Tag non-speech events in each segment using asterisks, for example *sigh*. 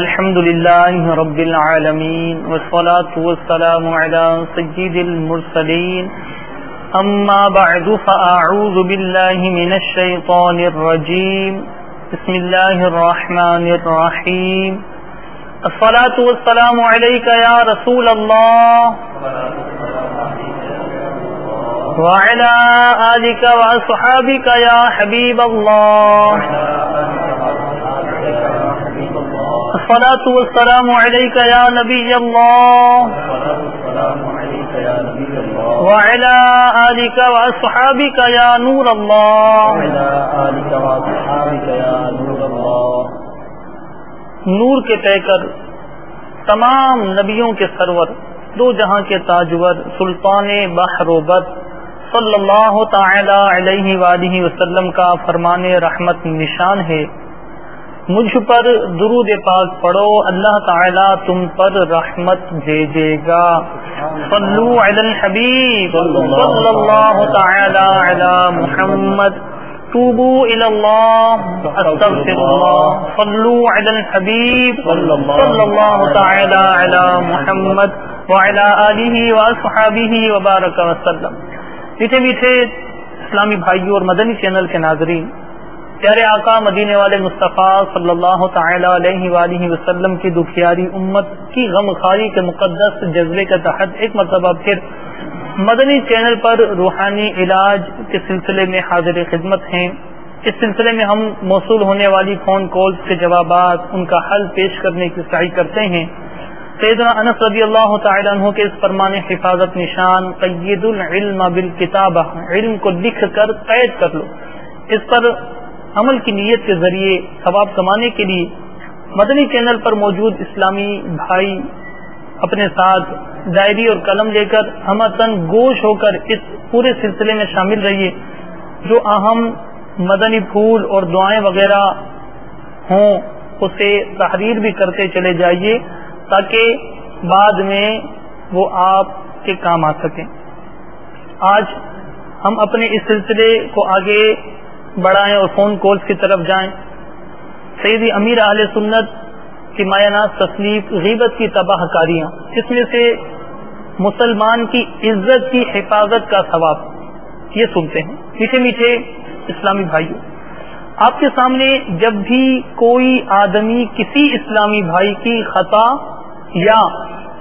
الحمد لله رب العالمين والصلاة والسلام على سيد المرسلين أما بعد فأعوذ بالله من الشيطان الرجيم بسم الله الرحمن الرحيم الصلاة والسلام عليك يا رسول الله وعلى آلك وأصحابك يا حبيب الله الصلاة والسلام عليك يا نبي الله. وعلى آلك وأصحابك يا نور الله. نور کے پہ کر، تمام نبیوں کے سرور، دو جہاں کے تاجور، سلطان بحروبت صلی اللہ تعالی علیہ وآلہ وسلم کا فرمان رحمت نشان ہے۔ مجھ پر درود پاک پڑھو، اللہ تعالی تم پر رحمت بھیجے گا۔ صلو علی الحبیب۔ صلی اللہ تعالی علی محمد۔ توبو الی اللہ۔ استغفر اللہ صلو علی الحبیب۔ صلی اللہ تعالی علی محمد وعلی آلہ واصحابہ وبارک وسلم۔ میٹھے میٹھے اسلامی بھائیوں اور مدنی چینل کے ناظرین پیارے آقا مدینے والے مصطفیٰ صلی اللہ تعالی علیہ وآلہ وسلم کی دکھیاری امت کی غم خاری کے مقدس جذبے کے تحت ایک مرتبہ پھر مدنی چینل پر روحانی علاج کے سلسلے میں حاضر خدمت ہیں۔ اس سلسلے میں ہم موصول ہونے والی فون کالز کے جوابات، ان کا حل پیش کرنے کی سعی کرتے ہیں۔ سیدنا انس رضی اللہ تعالیٰ عنہ کے اس فرمان حفاظت نشان قید العلم بالکتابہ، علم کو لکھ کر قید کر لو۔ اس پر عمل کی نیت کے ذریعے ثواب کمانے کے لیے مدنی چینل پر موجود اسلامی بھائی اپنے ساتھ ڈائری اور قلم لے کر ہم گوش ہو کر اس پورے سلسلے میں شامل رہیے، جو اہم مدنی پھول اور دعائیں وغیرہ ہوں، اسے تحریر بھی کرتے چلے جائیے تاکہ بعد میں وہ آپ کے کام آ سکیں۔ آج ہم اپنے اس سلسلے کو آگے بڑھائیں اور فون کالز کی طرف جائیں۔ سیدی امیر اہل سنت کی مایہ تصنیف غیبت کی تباہ کاریاں۔ اس میں سے مسلمان کی عزت کی حفاظت کا ثواب۔ یہ سنتے ہیں۔ میٹھے میٹھے اسلامی بھائیوں، آپ کے سامنے جب بھی کوئی آدمی کسی اسلامی بھائی کی خطا یا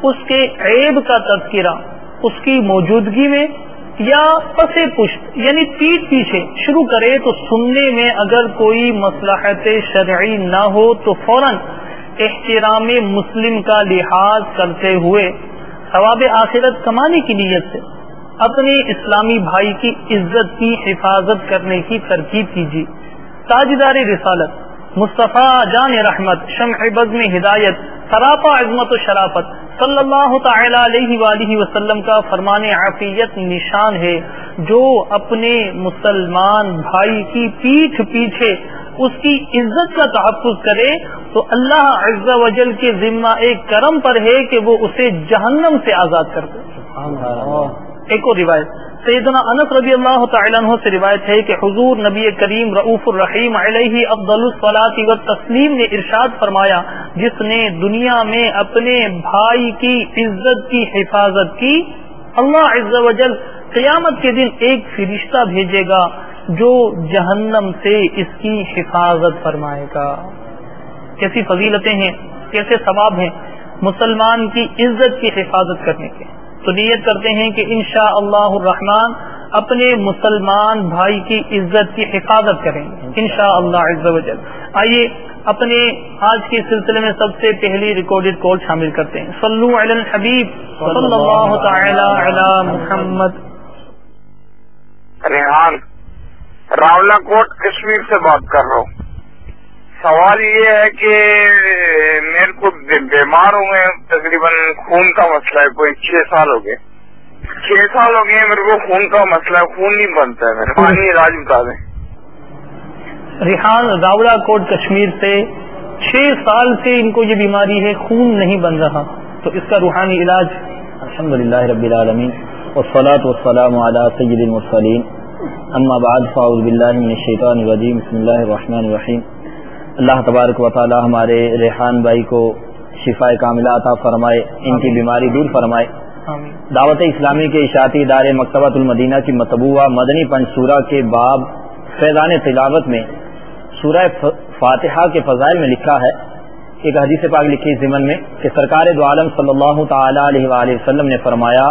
اس کے عیب کا تذکرہ اس کی موجودگی میں یا پس پشت یعنی پیٹ پیچھے شروع کرے تو سننے میں اگر کوئی مسلحت شرعی نہ ہو تو فوراً احترام مسلم کا لحاظ کرتے ہوئے ثواب آخرت کمانے کی نیت سے اپنے اسلامی بھائی کی عزت کی حفاظت کرنے کی ترکیب کیجیے۔ تاجدار رسالت، مصطفیٰ جان رحمت، شمع بزم ہدایت، سراپا عظمت و شرافت صلی اللہ تعالی علیہ وآلہ وسلم کا فرمان عافیت نشان ہے، جو اپنے مسلمان بھائی کی پیٹھ پیچھے اس کی عزت کا تحفظ کرے، تو اللہ عز و جل کے ذمہ ایک کرم پر ہے کہ وہ اسے جہنم سے آزاد کر دے۔ ایک اور روایت، سیدنا انس رضی اللہ تعالیٰ عنہ سے روایت ہے کہ حضور نبی کریم رعوف الرحیم علیہ افضل الصلاطی و تسلیم نے ارشاد فرمایا، جس نے دنیا میں اپنے بھائی کی عزت کی حفاظت کی، اللہ عز و جل قیامت کے دن ایک فرشتہ بھیجے گا جو جہنم سے اس کی حفاظت فرمائے گا۔ کیسی فضیلتیں ہیں، کیسے ثواب ہیں مسلمان کی عزت کی حفاظت کرنے کے۔ تو نیت کرتے ہیں کہ انشاء اللہ الرحمن اپنے مسلمان بھائی کی عزت کی حفاظت کریں گے۔ ان شاء اللہ آئیے اپنے آج کے سلسلے میں سب سے پہلی ریکارڈیڈ کال شامل کرتے ہیں۔ صلو علی الحبیب۔ صلی اللہ تعالی علی محمد۔ ریحان راولا کوٹ کشمیر سے بات کر رہا ہوں۔ سوال یہ ہے کہ میرے کو بیمار ہو گئے تقریباً خون کا مسئلہ ہے، کوئی چھ سال ہو گئے۔ چھ سال ہو گئے میرے کو خون کا مسئلہ ہے، خون نہیں بنتا ہے میرے پانی علاج بتا دیں۔ ریحان راولا کوٹ، کشمیر سے چھ سال سے ان کو یہ بیماری ہے، خون نہیں بن رہا۔ تو اس کا روحانی علاج الحمد للہ رب العالمین، والصلاة والسلام على سید المرسلین۔ اما بعد، فاعوذ باللہ من الشیطان الرجیم، بسم اللہ الرحمن الرحیم۔ اللہ تبارک و تعالی ہمارے ریحان بھائی کو شفا کاملہ عطا فرمائے ان کی بیماری دور فرمائے۔ دعوت اسلامی کے اشاعتی ادارے مکتبۃ المدینہ کی مطبوعہ مدنی پنصورہ کے باب فیضان تلاوت میں سورہ فاتحہ کے فضائل میں لکھا ہے۔ ایک حدیث پاک لکھی اس ضمن میں کہ سرکار دو عالم صلی اللہ تعالی علیہ وآلہ وسلم نے فرمایا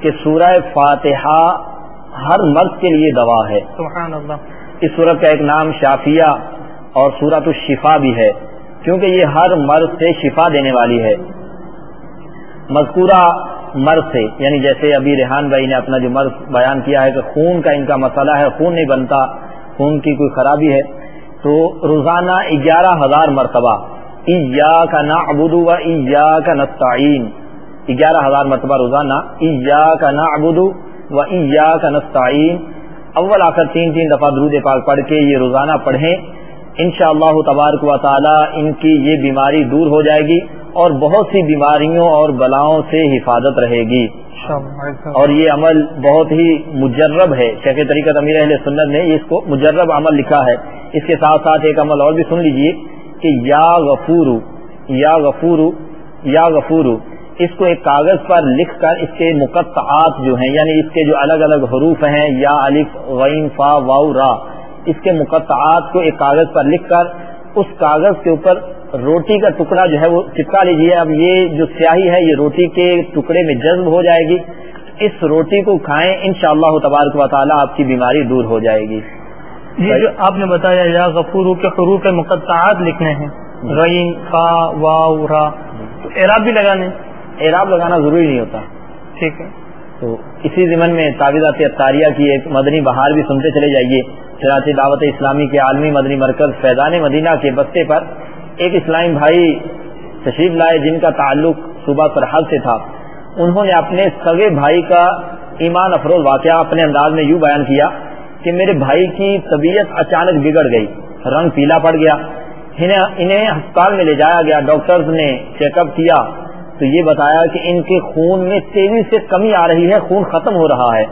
کہ سورہ فاتحہ ہر مرض کے لیے دوا ہے۔ سبحان اللہ۔ اس صورت کا ایک نام شافیہ اور سورت الشفا بھی ہے، کیونکہ یہ ہر مرض سے شفا دینے والی ہے۔ مذکورہ مرض سے یعنی جیسے ابھی ریحان بھائی نے اپنا جو مرض بیان کیا ہے کہ خون کا ان کا مسئلہ ہے، خون نہیں بنتا، خون کی کوئی خرابی ہے، تو روزانہ گیارہ ہزار مرتبہ ایا کا نا ابودو و ایا کا نستعین۔ گیارہ ہزار مرتبہ روزانہ ایا کا نا ابودو و ایا کا نستعین۔ اول آخر تین تین دفعہ درود پاک پڑھ کے یہ روزانہ پڑھیں۔ ان شاء اللہ تبارک و تعالی ان کی یہ بیماری دور ہو جائے گی اور بہت سی بیماریوں اور بلاؤں سے حفاظت رہے گی۔ اور یہ عمل بہت ہی مجرب ہے۔ شیخ طریقت امیر اہل سنت نے اس کو مجرب عمل لکھا ہے۔ اس کے ساتھ ساتھ ایک عمل اور بھی سن لیجیے کہ یا غفورو یا غفورو یا غفورو اس کو ایک کاغذ پر لکھ کر اس کے مقطعات جو ہیں یعنی اس کے جو الگ الگ حروف ہیں یا الف غین فا واؤ را اس کے مقطعات کو ایک کاغذ پر لکھ کر اس کاغذ کے اوپر روٹی کا ٹکڑا جو ہے وہ چپکا لیجیے اب یہ جو سیاہی ہے یہ روٹی کے ٹکڑے میں جذب ہو جائے گی۔ اس روٹی کو کھائیں ان شاء اللہ تبارک و تعالیٰ آپ کی بیماری دور ہو جائے گی۔ یہ جو آپ نے بتایا یا غفور کے حروف مقطعات لکھنے ہیں۔ غین فا واؤ را۔ تو اعراب بھی لگانے۔ اعراب لگانا ضروری نہیں ہوتا۔ ٹھیک ہے۔ تو اسی ضمن میں تعویذات اطاریہ کی ایک مدنی بہار بھی سنتے چلے جائیے۔ چنانچہ دعوت اسلامی کے عالمی مدنی مرکز فیضان مدینہ کے بستے پر ایک اسلامی بھائی تشریف لائے جن کا تعلق صوبہ سرحد سے تھا۔ انہوں نے اپنے سگے بھائی کا ایمان افروز واقعہ اپنے انداز میں یوں بیان کیا کہ میرے بھائی کی طبیعت اچانک بگڑ گئی، رنگ پیلا پڑ گیا۔ انہیں ہسپتال میں لے جایا گیا، ڈاکٹرز نے چیک اپ کیا۔ تو یہ بتایا کہ ان کے خون میں تیزی سے کمی آ رہی ہے، خون ختم ہو رہا ہے۔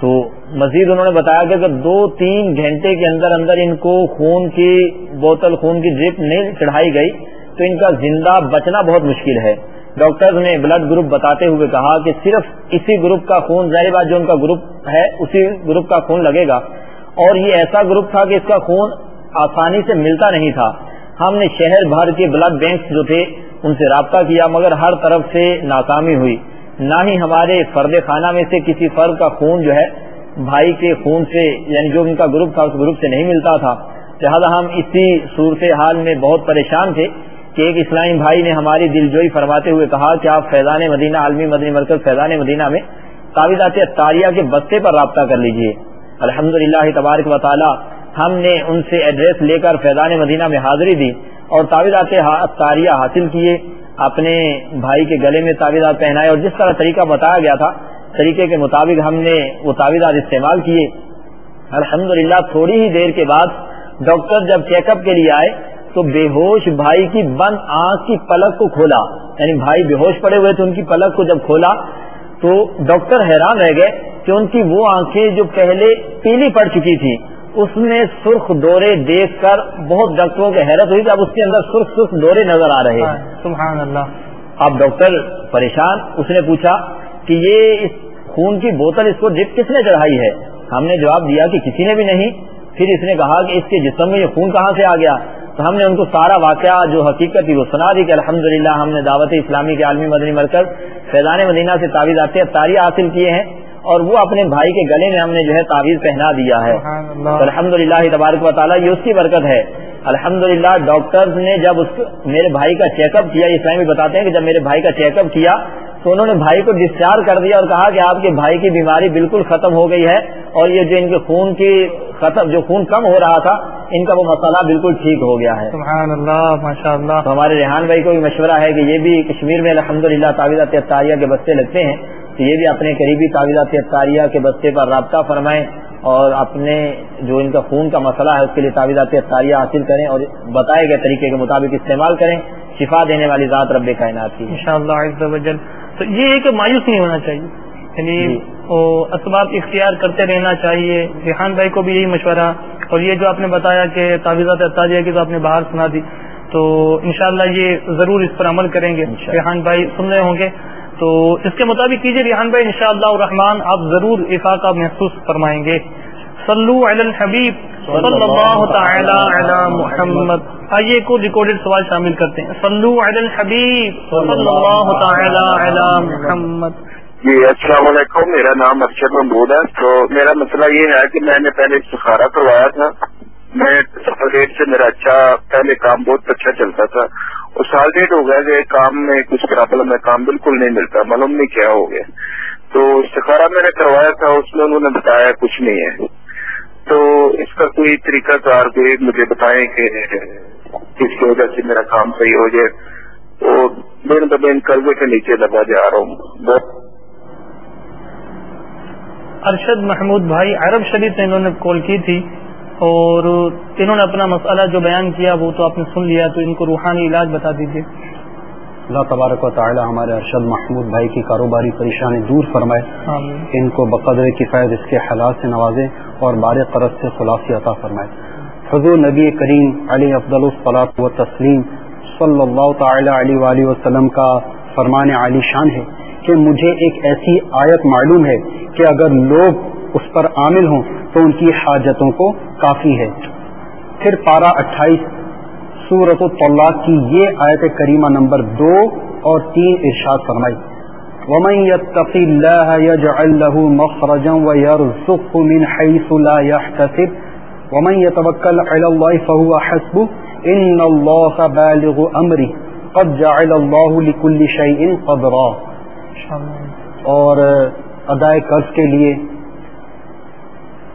تو مزید انہوں نے بتایا کہ اگر دو تین گھنٹے کے اندر اندر ان کو خون کی بوتل، خون کی ڈرپ نہیں چڑھائی گئی، تو ان کا زندہ بچنا بہت مشکل ہے۔ ڈاکٹرز نے بلڈ گروپ بتاتے ہوئے کہا کہ صرف اسی گروپ کا خون، ظاہر بات جو ان کا گروپ ہے، اسی گروپ کا خون لگے گا۔ اور یہ ایسا گروپ تھا کہ اس کا خون آسانی سے ملتا نہیں تھا۔ ہم نے شہر بھر کے بلڈ بینک جو تھے، ان سے رابطہ کیا، مگر ہر طرف سے ناکامی ہوئی۔ نہ ہی ہمارے فرد خانہ میں سے کسی فرد کا خون جو ہے، بھائی کے خون سے یعنی جو ان کا گروپ تھا، اس گروپ سے نہیں ملتا تھا۔ لہٰذا ہم اسی صورت حال میں بہت پریشان تھے کہ ایک اسلامی بھائی نے ہماری دل جوئی فرماتے ہوئے کہا کہ آپ فیضان مدینہ، عالمی مدنی مرکز فیضان مدینہ میں تعویذات تاریہ کے بستے پر رابطہ کر لیجیے۔ الحمد للہ تبارک و تعالی ہم نے ان سے ایڈریس لے کر فیضان مدینہ میں حاضری دی اور تعویذات تاریہ حاصل کیے۔ اپنے بھائی کے گلے میں تعویذات پہنائے اور جس طرح طریقہ بتایا گیا تھا، طریقے کے مطابق ہم نے وہ تعویذات استعمال کیے۔ الحمد تھوڑی ہی دیر کے بعد ڈاکٹر جب چیک اپ کے لیے آئے تو بے ہوش بھائی کی بند آنکھ کی پلک کو کھولا۔ یعنی بھائی بے ہوش پڑے ہوئے تھے، ان کی پلک کو جب کھولا تو ڈاکٹر حیران رہ گئے کہ ان کی وہ آنکھیں جو پہلے پیلی پڑ چکی تھی اس میں سرخ دورے دیکھ کر بہت ڈاکٹروں کی حیرت ہوئی کہ اب اس کے اندر سرخ سرخ دورے نظر آ رہے ہیں۔ سبحان اللہ۔ اب ڈاکٹر پریشان اس نے پوچھا کہ یہ اس خون کی بوتل اس کو ڈپ کس نے چڑھائی ہے؟ ہم نے جواب دیا کہ کسی نے بھی نہیں۔ پھر اس نے کہا کہ اس کے جسم میں یہ خون کہاں سے آ گیا؟ تو ہم نے ان کو سارا واقعہ جو حقیقت تھی وہ سنا دی کہ الحمدللہ ہم نے دعوت اسلامی کے عالمی مدنی مرکز فیضان مدینہ سے تعویذات تاریہ حاصل کیے ہیں۔ اور وہ اپنے بھائی کے گلے میں ہم نے جو ہے تعویذ پہنا دیا ہے۔ الحمد للہ تبارک و تعالیٰ یہ اس کی برکت ہے۔ الحمد للہ ڈاکٹرز نے جب اس میرے بھائی کا چیک اپ کیا اسلامی بتاتے ہیں کہ جب میرے بھائی کا چیک اپ کیا تو انہوں نے بھائی کو ڈسچارج کر دیا اور کہا کہ آپ کے بھائی کی بیماری بالکل ختم ہو گئی ہے اور یہ جو ان کے خون کی ختم جو خون کم ہو رہا تھا ان کا وہ مسئلہ بالکل ٹھیک ہو گیا ہے۔ سبحان اللہ ماشاء اللہ ہمارے ریحان بھائی کو بھی مشورہ ہے کہ یہ بھی کشمیر میں الحمد للہ تعویذات کے بستے لگتے ہیں۔ تو یہ بھی اپنے قریبی تعویذات اطاریہ کے بستے پر رابطہ فرمائیں اور اپنے جو ان کا خون کا مسئلہ ہے اس کے لیے تعویذات اطاریہ حاصل کریں اور بتائے گئے طریقے کے مطابق استعمال کریں شفا دینے والی ذات رب کائنات کی۔ ان شاء اللہ تو یہ ایک مایوس نہیں ہونا چاہیے۔ یعنی جی۔ وہ اسباب اختیار کرتے رہنا چاہیے۔ ریحان بھائی کو بھی یہی مشورہ۔ اور یہ جو آپ نے بتایا کہ تعویذات اتاریہ کی تو آپ نے باہر سنا دی۔ تو انشاءاللہ یہ ضرور اس پر عمل کریں گے۔ ریحان بھائی سن رہے ہوں گے۔ تو اس کے مطابق کیجیے ریحان بھائی، انشاءاللہ شاء الرحمان آپ ضرور افاقہ محسوس فرمائیں گے۔ صلو علی الحبیب، صلی اللہ تعالی علی محمد۔ آئیے کو ریکارڈیڈ سوال شامل کرتے ہیں۔ صلو علی الحبیب، صلی اللہ تعالی علی محمد۔ جی السلام علیکم، میرا نام ارشد محمود ہے۔ تو میرا مسئلہ یہ ہے کہ میں نے پہلے سکھارا کروایا تھا۔ میں سفر ڈیٹ سے میرا اچھا پہلے کام بہت اچھا چلتا تھا۔ اور سال ڈیٹ ہو گیا کہ کام میں کچھ پرابلم ہے کام بالکل نہیں ملتا، معلوم نہیں کیا ہو گیا۔ تو سکھارا میں نے کروایا تھا، اس میں انہوں نے بتایا کچھ نہیں ہے۔ تو اس کا کوئی طریقہ کار کوئی مجھے بتائیں کہ کس کی وجہ سے میرا کام صحیح ہو جائے۔ تو دن بدین قرضے کے نیچے دبا جا رہا ہوں۔ ارشد محمود بھائی، عرب شریف سے انہوں نے کال کی تھی۔ اور انہوں نے اپنا مسئلہ جو بیان کیا وہ تو آپ نے سن لیا تو ان کو روحانی علاج بتا دیجیے اللہ تبارک و تعالی ہمارے ارشد محمود بھائی کی کاروباری پریشانی دور فرمائے۔ ان کو بقدر کفایت اس کے حالات سے نوازے اور بار قرض سے خلاصی عطا فرمائے۔ حضور نبی کریم علی افضل الصلاط و تسلیم صلی اللہ تعالی علیہ وآلہ وسلم کا فرمان علی شان ہے کہ مجھے ایک ایسی آیت معلوم ہے کہ اگر لوگ اس پر عامل ہوں تو ان کی حاجتوں کو کافی ہے۔ پھر پارہ اٹھائیس سورت الطلاق کی یہ آیت کریمہ نمبر دو اور تین ارشاد فرمائی۔ ومن يتق الله يجعل له مخرجا ويرزقه من حيث لا يحتسب۔ ومن يتوكل على الله فهو حسبه ان الله بالغ امره قد جعل الله لكل شيء قدرا۔ اور ادائے قرض کے لیے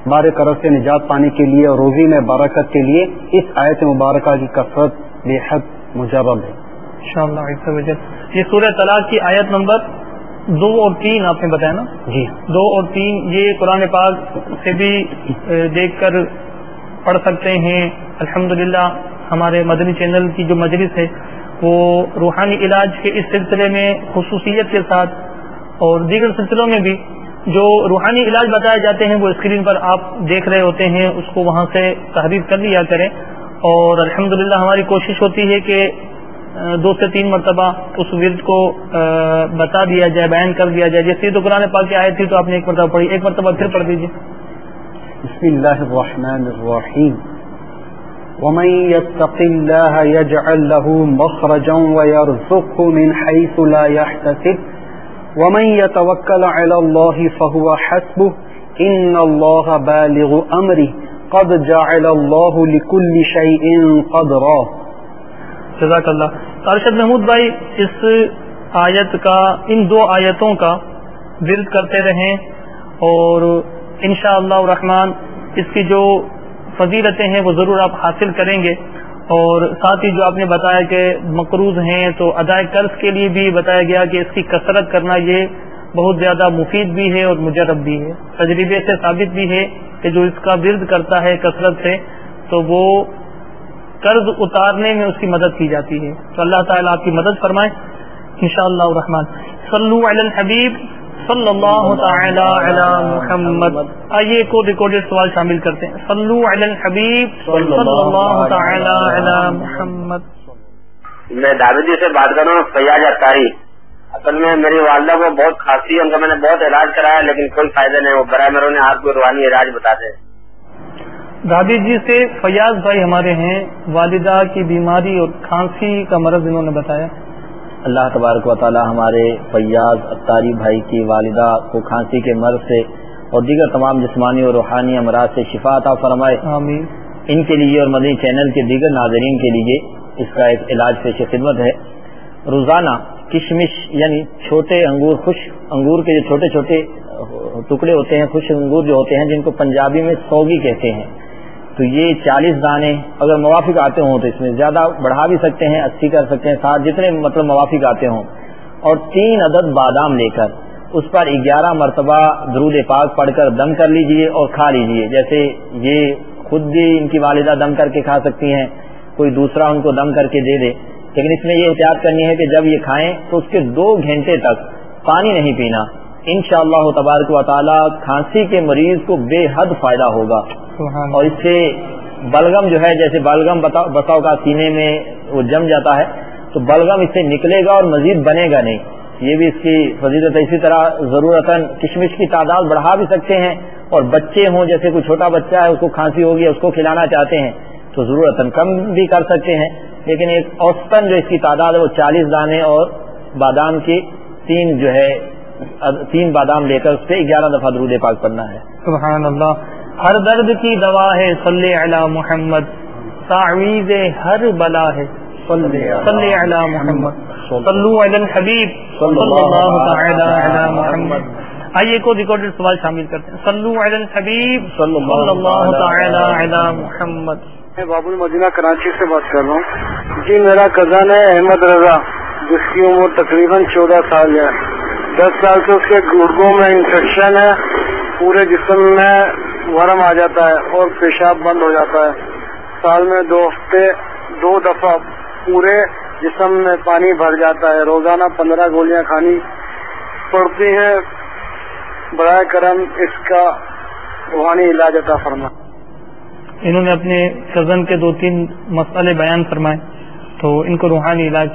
بار قرض سے نجات پانے کے لیے اور روزی میں برکت کے لیے اس آیت مبارکہ کی کثرت بے حد مجرب ہے۔ یہ سورہ طلاق کی آیت نمبر دو اور تین آپ نے بتایا نا؟ جی۔ دو اور تین یہ قرآن پاک سے بھی دیکھ کر پڑھ سکتے ہیں۔ الحمد ہمارے مدنی چینل کی جو مجلس ہے وہ روحانی علاج کے اس سلسلے میں خصوصیت کے ساتھ اور دیگر سلسلوں میں بھی جو روحانی علاج بتائے جاتے ہیں وہ اسکرین پر آپ دیکھ رہے ہوتے ہیں، اس کو وہاں سے تحریر کر لیا کریں۔ اور الحمد ہماری کوشش ہوتی ہے کہ دو سے تین مرتبہ اس ورد کو بتا دیا جائے، بیان کر دیا جائے۔ جیسے تو قرآن پاک کی آئے تھی تو آپ نے ایک مرتبہ پڑھی، ایک مرتبہ پھر پڑھ دیجیے بسم اللہ الرحمن الرحیم۔ ومن يتق الله يجعل له مخرجا ويرزقه من حيث لا يحتسب۔ ومن يتوكل على الله فهو حسبه ان الله بالغ امره قد جعل الله لكل شيء قدرا۔ جزاک اللہ۔ ارشد محمود بھائی، اس آیت کا، ان دو آیتوں کا ورد کرتے رہیں اور انشاءاللہ اللہ الرحمن اس کی جو فضیلتیں ہیں وہ ضرور آپ حاصل کریں گے۔ اور ساتھ ہی جو آپ نے بتایا کہ مقروض ہیں تو ادائے قرض کے لیے بھی بتایا گیا کہ اس کی کثرت کرنا یہ بہت زیادہ مفید بھی ہے اور مجرب بھی ہے۔ تجربے سے ثابت بھی ہے کہ جو اس کا ورد کرتا ہے کثرت سے تو وہ قرض اتارنے میں اس کی مدد کی جاتی ہے۔ تو اللہ تعالیٰ آپ کی مدد فرمائے۔ انشاءاللہ شاء اللہ علی الحبیب۔ صلی اللہ تعالی علی محمد. آئیے کو ریکارڈیڈ سوال شامل کرتے ہیں. صلو علی الحبیب. صلی اللہ تعالی علی محمد. میں دادا جی سے بات کر رہا ہوں فیاض اتاری اصل میں میری والدہ کو بہت کھانسی ہے ان کا میں نے بہت علاج کرایا لیکن کوئی فائدہ نہیں وہ برائے میرے آپ کو روحانی علاج بتا دیں دادی جی سے فیاض بھائی ہمارے ہیں والدہ کی بیماری اور کھانسی کا مرض انہوں نے بتایا۔ اللہ تبارک و تعالی ہمارے فیاض اتاری بھائی کی والدہ کو کھانسی کے مرض سے اور دیگر تمام جسمانی اور روحانی امراض سے شفا عطا فرمائے۔ آمین۔ ان کے لیے اور مدنی چینل کے دیگر ناظرین کے لیے اس کا ایک علاج پیش خدمت ہے۔ روزانہ کشمش یعنی چھوٹے انگور خوش انگور کے جو چھوٹے چھوٹے ٹکڑے ہوتے ہیں خوش انگور جو ہوتے ہیں جن کو پنجابی میں سوگی کہتے ہیں۔ تو یہ چالیس دانے اگر موافق آتے ہوں تو اس میں زیادہ بڑھا بھی سکتے ہیں اسی کر سکتے ہیں سات جتنے مطلب موافق آتے ہوں۔ اور تین عدد بادام لے کر اس پر گیارہ مرتبہ درود پاک پڑھ کر دم کر لیجیے اور کھا لیجیے۔ جیسے یہ خود بھی ان کی والدہ دم کر کے کھا سکتی ہیں، کوئی دوسرا ان کو دم کر کے دے دے۔ لیکن اس میں یہ احتیاط کرنی ہے کہ جب یہ کھائیں تو اس کے دو گھنٹے تک پانی نہیں پینا۔ ان شاء اللہ تبارک و تعالیٰ کھانسی کے مریض کو بے حد فائدہ ہوگا۔ اور اس سے بلغم جو ہے جیسے بلغم بتاؤ کا سینے میں وہ جم جاتا ہے تو بلغم اس سے نکلے گا اور مزید بنے گا نہیں۔ یہ بھی اس کی فضیلت اسی طرح ضرورت کشمش کی تعداد بڑھا بھی سکتے ہیں اور بچے ہوں جیسے کوئی چھوٹا بچہ ہے اس کو کھانسی ہوگی اس کو کھلانا چاہتے ہیں تو ضرورت کم بھی کر سکتے ہیں۔ لیکن ایک اوسطن جو اس کی تعداد ہے وہ چالیس دانے اور بادام کی تین جو ہے تین بادام لے کر اس پہ گیارہ دفعہ درود پاک پڑنا ہے۔ سبحان اللہ۔ ہر درد کی دوا ہے صلی علی محمد۔ تعویذ ہر بلا ہے۔ صلی علی محمد۔ صلو علی الحبیب۔ صلی اللہ تعالی علی محمد۔ آئیے کو ریکارڈڈ سوال شامل کرتے ہیں۔ صلو علی الحبیب۔ صلی اللہ تعالی علی محمد۔ میں باب المدینہ کراچی سے بات کر رہا ہوں۔ جی میرا کزن ہے احمد رضا جس کی عمر تقریباً چودہ سال ہے۔ دس سال سے اس کے گڑگوں میں انفیکشن ہے۔ پورے جسم میں ورم آ جاتا ہے اور پیشاب بند ہو جاتا ہے۔ سال میں دو ہفتے دو دفعہ پورے جسم میں پانی بھر جاتا ہے۔ روزانہ پندرہ گولیاں کھانی پڑتی ہیں۔ برائے کرم اس کا روحانی علاج عطا فرما انہوں نے اپنے کزن کے دو تین مسئلے بیان فرمائے تو ان کو روحانی علاج۔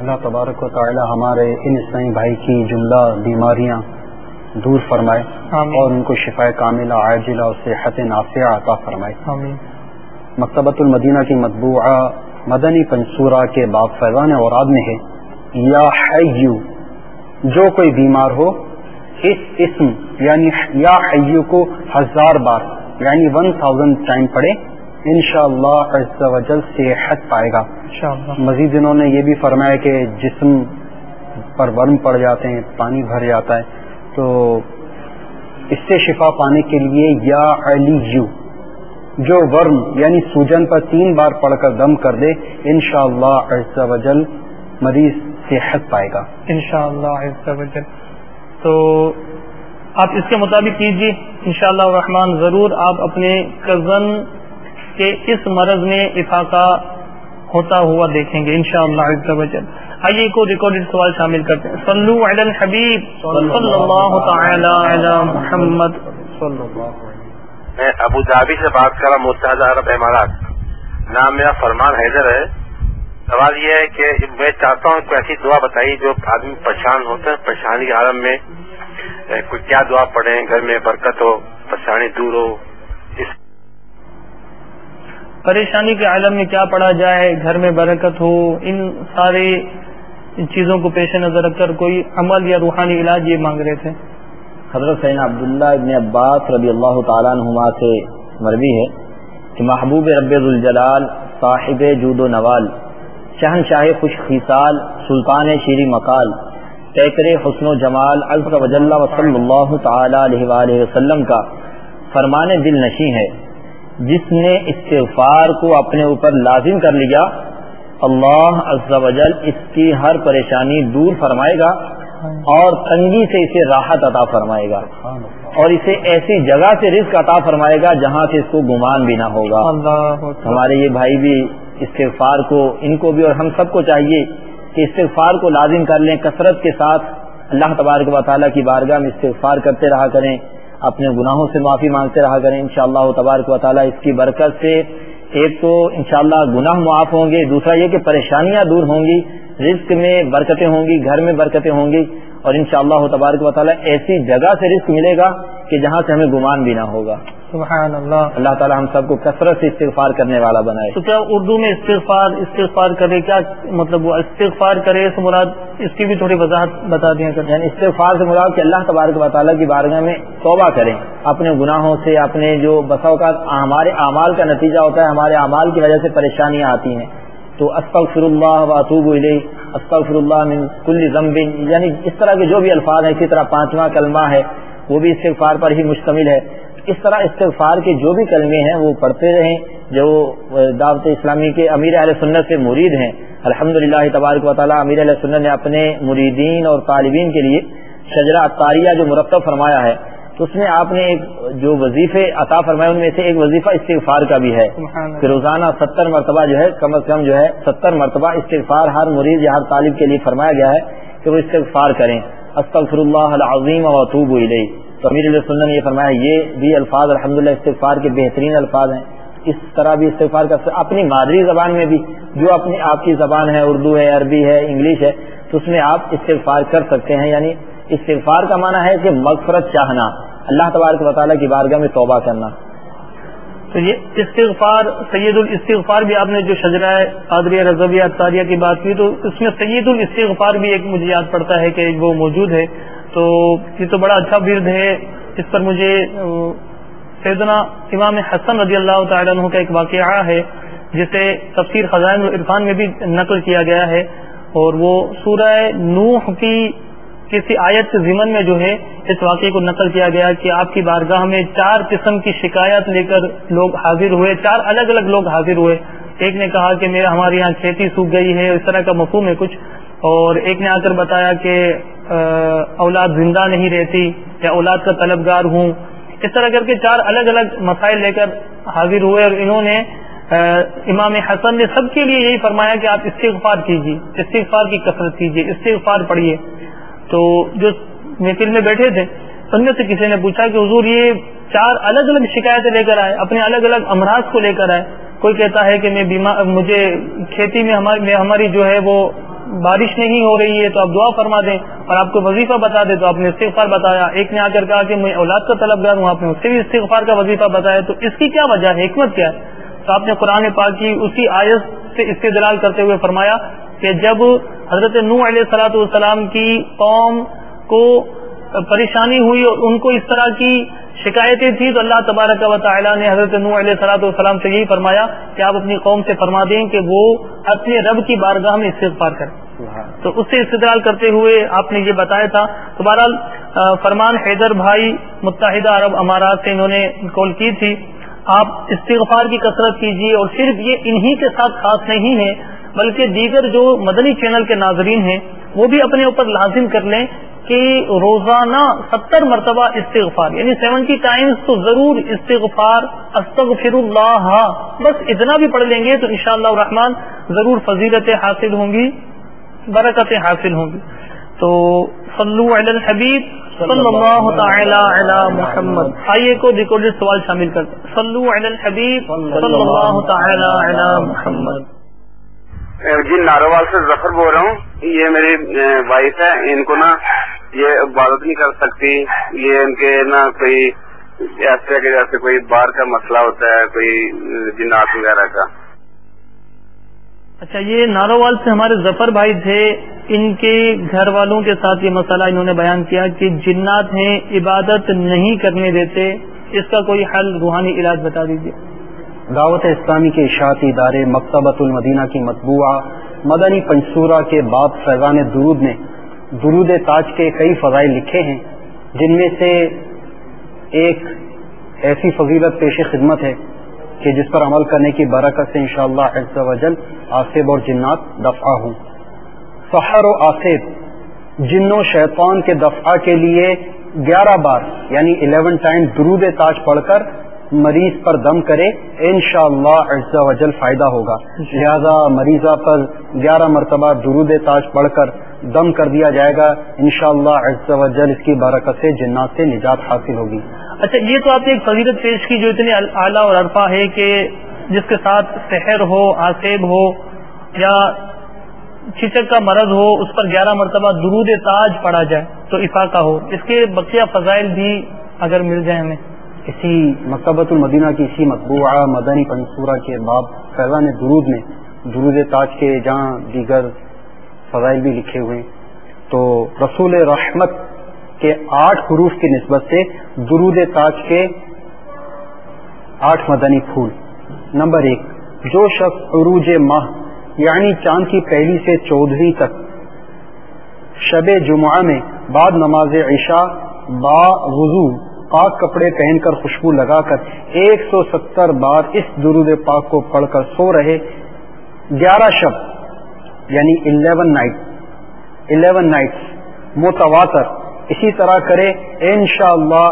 اللہ تبارک و تعالی ہمارے ان اسلائی بھائی کی جملہ بیماریاں دور فرمائے اور ان کو شفا کاملہ عاجلہ اور صحت نافیہ عطا فرمائے۔ مکتبۃ المدینہ کی مطبوعہ مدنی پنصورہ کے باب فیضان اوراد میں ہے۔ یا حیو جو کوئی بیمار ہو اس اسم یعنی یا حیو کو ہزار بار یعنی ون تھاؤزینڈ ٹائم پڑے ان شاء اللہ صحت پائے گا۔ مزید انہوں نے یہ بھی فرمایا کہ جسم پر ورم پڑ جاتے ہیں پانی بھر جاتا ہے۔ تو اس سے شفا پانے کے لیے یا علی یو، جو ورم یعنی سوجن پر تین بار پڑھ کر دم کر دے ان شاء اللہ مریض صحت پائے گا۔ ان شاء اللہ تو آپ اس کے مطابق کیجیے انشاءاللہ شاء الرحمن ضرور آپ اپنے کزن کے اس مرض میں افاقہ ہوتا ہوا دیکھیں گے ان شاء اللہ آئیے کو ریکارڈیڈ سوال شامل کرتے ہیں۔ صلو علی الحبیب۔ صلی اللہ تعالی علی محمد۔ میں ابو دھابی سے بات کر رہا متحدہ عرب امارات۔ نام میرا فرمان حیدر ہے۔ سوال یہ ہے کہ میں چاہتا ہوں ایسی دعا بتائی جو آدمی پریشان ہوتے ہیں پریشانی کے عالم میں کوئی کیا دعا پڑھیں گھر میں برکت ہو پریشانی دور ہو اس پریشانی کے عالم میں کیا پڑھا جائے گھر میں برکت ہو ان سارے ان چیزوں کو پیش نظر رکھ کر کوئی عمل یا روحانی علاج یہ مانگ رہے تھے۔ حضرت سین عبداللہ ابن عباس رضی اللہ تعالیٰ نما سے مربی ہے کہ محبوب رب الجلال صاحب جود و نوال شہن شاہ خوش خیسال سلطان شیری مکال کیکر حسن و جمال الف وجل وصلی اللہ تعالی علیہ وآلہ وسلم کا فرمان دل نشی ہے۔ جس نے استغفار کو اپنے اوپر لازم کر لیا اللہ عز و جل اس کی ہر پریشانی دور فرمائے گا اور تنگی سے اسے راحت عطا فرمائے گا اور اسے ایسی جگہ سے رزق عطا فرمائے گا جہاں سے اس کو گمان بھی نہ ہوگا۔ ہمارے یہ بھائی بھی استغفار کو ان کو بھی اور ہم سب کو چاہیے کہ استغفار کو لازم کر لیں کثرت کے ساتھ اللہ تبارک و تعالیٰ کی بارگاہ میں استغفار کرتے رہا کریں اپنے گناہوں سے معافی مانگتے رہا کریں انشاءاللہ اللہ تبارک و تعالیٰ اس کی برکت سے ایک تو انشاءاللہ گناہ معاف ہوں گے، دوسرا یہ کہ پریشانیاں دور ہوں گی، رزق میں برکتیں ہوں گی، گھر میں برکتیں ہوں گی، اور انشاءاللہ اللہ تبارک و تعالیٰ ایسی جگہ سے رزق ملے گا کہ جہاں سے ہمیں گمان بھی نہ ہوگا۔ سبحان اللہ اللہ تعالیٰ ہم سب کو کثرت سے استغفار کرنے والا بنائے۔ تو کیا اردو میں استغفار استغفار کرے کیا مطلب وہ استغفار کرے اس مراد اس کی بھی تھوڑی وضاحت بتا دیا یعنی استغفار سے مراد کہ اللہ تبارک و تعالیٰ کی بارگاہ میں توبہ کریں۔ اپنے گناہوں سے اپنے جو بسا کا ہمارے اعمال کا نتیجہ ہوتا ہے ہمارے اعمال کی وجہ سے پریشانیاں آتی ہیں۔ تو فر اللہ واطوب فر اللہ من کل ضمب یعنی اس طرح کے جو بھی الفاظ ہیں اسی طرح پانچواں کلمہ ہے وہ بھی استغفار پر ہی مشتمل ہے۔ اس طرح استغفار کے جو بھی کلمے ہیں وہ پڑھتے رہیں جو دعوت اسلامی کے امیر علیہ سنت سے مرید ہیں۔ الحمد للہ تبارک و تعالیٰ امیر علیہ سنت نے اپنے مریدین اور طالبین کے لیے شجرا اطاریہ جو مرتب فرمایا ہے تو اس میں آپ نے ایک جو وظیفے عطا فرمائے ان میں سے ایک وظیفہ استغفار کا بھی ہے۔ کہ روزانہ ستر مرتبہ جو ہے کم از کم جو ہے ستر مرتبہ استغفار ہر مریض یا ہر طالب کے لیے فرمایا گیا ہے کہ وہ استغفار کریں۔ استغفر اللہ العظیم و طوب تو امیر علیہ وسلم نے یہ فرمایا، یہ بھی الفاظ الحمد للہ استغفار کے بہترین الفاظ ہیں۔ اس طرح بھی استغفار کا اپنی مادری زبان میں بھی جو اپنی آپ کی زبان ہے، اردو ہے، عربی ہے، انگلش ہے، تو اس میں آپ استغفار کر سکتے ہیں۔ یعنی استغفار کا معنی ہے کہ مغفرت چاہنا، اللہ تبارک و تعالیٰ کی بارگاہ میں توبہ کرنا۔ تو یہ استغفار سید الاستغفار بھی آپ نے جو شجرا ہے قادریہ رضویہ تاریہ کی بات کی، تو اس میں سید الاستغفار بھی ایک مجھے یاد پڑتا ہے کہ وہ موجود ہے۔ تو یہ تو بڑا اچھا برد ہے۔ اس پر مجھے سیدنا امام حسن رضی اللہ تعالیٰ عنہ کا ایک واقعہ ہے، جسے تفسیر خزائن عرفان میں بھی نقل کیا گیا ہے۔ اور وہ سورہ نوح کی کسی آیت کے ضمن میں جو ہے، اس واقعے کو نقل کیا گیا کہ آپ کی بارگاہ میں چار قسم کی شکایت لے کر لوگ حاضر ہوئے، چار الگ الگ لوگ حاضر ہوئے۔ ایک نے کہا کہ میرا ہمارے یہاں کھیتی سوکھ گئی ہے، اس طرح کا مفہوم ہے کچھ۔ اور ایک نے آ کر بتایا کہ اولاد زندہ نہیں رہتی یا اولاد کا طلبگار ہوں۔ اس طرح کر کے چار الگ الگ مسائل لے کر حاضر ہوئے اور انہوں نے امام حسن نے سب کے لیے یہی فرمایا کہ آپ استغفار کیجیے، استغفار کی کثرت کیجیے، استغفار پڑھیے۔ تو جو محفل میں بیٹھے تھے، ان میں سے کسی نے پوچھا کہ حضور یہ چار الگ الگ شکایتیں لے کر آئے، اپنے الگ الگ امراض کو لے کر آئے۔ کوئی کہتا ہے کہ میں بیمار، مجھے کھیتی میں ہماری جو ہے وہ بارش نہیں ہو رہی ہے، تو آپ دعا فرما دیں۔ اور آپ کو وظیفہ بتا دے تو آپ نے استغفار بتایا۔ ایک نے آ کر کہا کہ میں اولاد کا طلبگار ہوں، آپ نے اس سے بھی استغفار کا وظیفہ بتایا، تو اس کی کیا وجہ ہے؟ حکمت کیا ہے؟ تو آپ نے قرآن پاک کی اسی آیت سے استدلال کرتے ہوئے فرمایا کہ جب حضرت نو علیہ سلاۃ والسلام کی قوم کو پریشانی ہوئی اور ان کو اس طرح کی شکایتیں تھیں تو اللہ تبارک و تعالیٰ نے حضرت نو علیہ صلاحت والسلام سے یہی فرمایا کہ آپ اپنی قوم سے فرما دیں کہ وہ اپنے رب کی بارگاہ میں استغفار کریں۔ تو اس سے استدلال کرتے ہوئے آپ نے یہ بتایا تھا۔ تو بہرحال فرمان حیدر بھائی متحدہ عرب امارات سے انہوں نے کال کی تھی۔ آپ استغفار کی کثرت کیجیے اور صرف یہ انہی کے ساتھ خاص نہیں ہے بلکہ دیگر جو مدنی چینل کے ناظرین ہیں وہ بھی اپنے اوپر لازم کر لیں کہ روزانہ ستر مرتبہ استغفار یعنی سیونٹی ٹائمز تو ضرور استغفار استغفر اللہ بس اتنا بھی پڑھ لیں گے تو انشاءاللہ شاء اللہ ضرور فضیلتیں حاصل ہوں گی برکتیں حاصل ہوں گی۔ تو صلو علی الحبیب، صلی اللہ تعالی علی محمد۔ آئیے کو ریکارڈ سوال شامل کرتے صلو علی الحبیب، صلی اللہ تعالی علی محمد۔ جی ناروال سے ظفر بول رہا ہوں۔ یہ میری وائف ہے۔ ان کو نا یہ عبادت نہیں کر سکتی۔ یہ ان کے نا کوئی ایسے کہ جیسے کوئی باہر کا مسئلہ ہوتا ہے، کوئی جنات وغیرہ کا۔ اچھا یہ نارووال سے ہمارے ظفر بھائی تھے۔ ان کے گھر والوں کے ساتھ یہ مسئلہ انہوں نے بیان کیا کہ جنات ہیں، عبادت نہیں کرنے دیتے۔ اس کا کوئی حل، روحانی علاج بتا دیجیے دعوت اسلامی کے اشاعتی ادارے مکتبۃ المدینہ کی مطبوعہ مدنی پنصورہ کے باب فیضان درود میں درود تاج کے کئی فضائل لکھے ہیں، جن میں سے ایک ایسی فضیلت پیش خدمت ہے کہ جس پر عمل کرنے کی برکت سے انشاءاللہ شاء اللہ آصب اور جنات دفعہ ہوں۔ سحر و آصب جن و شیطان کے دفعہ کے لیے گیارہ بار یعنی الیون ٹائم درود تاج پڑھ کر مریض پر دم کرے ان شاء اللہ وجل فائدہ ہوگا۔ لہذا مریضہ پر گیارہ مرتبہ درود تاج پڑھ کر دم کر دیا جائے گا۔ ان شاء اللہ وجل اس کی برکت سے جنات سے نجات حاصل ہوگی۔ اچھا یہ تو آپ نے ایک فضیلت پیش کی جو اتنی اعلیٰ اور عرفہ ہے کہ جس کے ساتھ سحر ہو، آسیب ہو یا چچک کا مرض ہو، اس پر گیارہ مرتبہ درود تاج پڑا جائے، تو افاقہ ہو۔ اس کے بقیہ فضائل بھی اگر مل جائیں ہمیں۔ اسی مکتبۃ المدینہ کی اسی مطبوعہ مدنی پنصورہ کے باب فیضان درود میں، درود تاج کے جہاں دیگر فضائل بھی لکھے ہوئے تو رسول رحمت کے آٹھ حروف کی نسبت سے درود تاج کے آٹھ مدنی پھول۔ نمبر ایک، جو شخص عروج ماہ یعنی چاند کی پہلی سے چودہویں تک شب جمعہ میں بعد نماز عشاء با وضو پاک کپڑے پہن کر خوشبو لگا کر ایک سو ستر بار اس درود پاک کو پڑھ کر سو رہے۔ گیارہ شب یعنی الیون نائٹ الیون نائٹ متواتر اسی طرح کرے ان شاء اللہ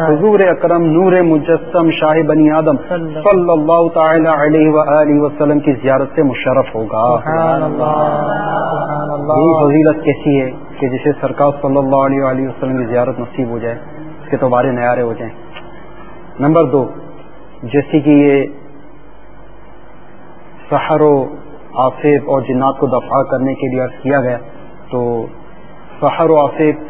حضور اکرم نور مجسم شاہ بنی آدم صلی اللہ تعالی علیہ وآلہ وسلم کی زیارت سے مشرف ہوگا۔ یہ فضیلت کیسی ہے کہ جسے سرکار صلی اللہ علیہ وآلہ وسلم کی زیارت نصیب ہو جائے۔ کے تو بارے نیارے ہو جائیں۔ نمبر دو جیسے کہ یہ سحر و آصف اور جنات کو دفاع کرنے کے لیے عرض کیا گیا تو سحر و آصف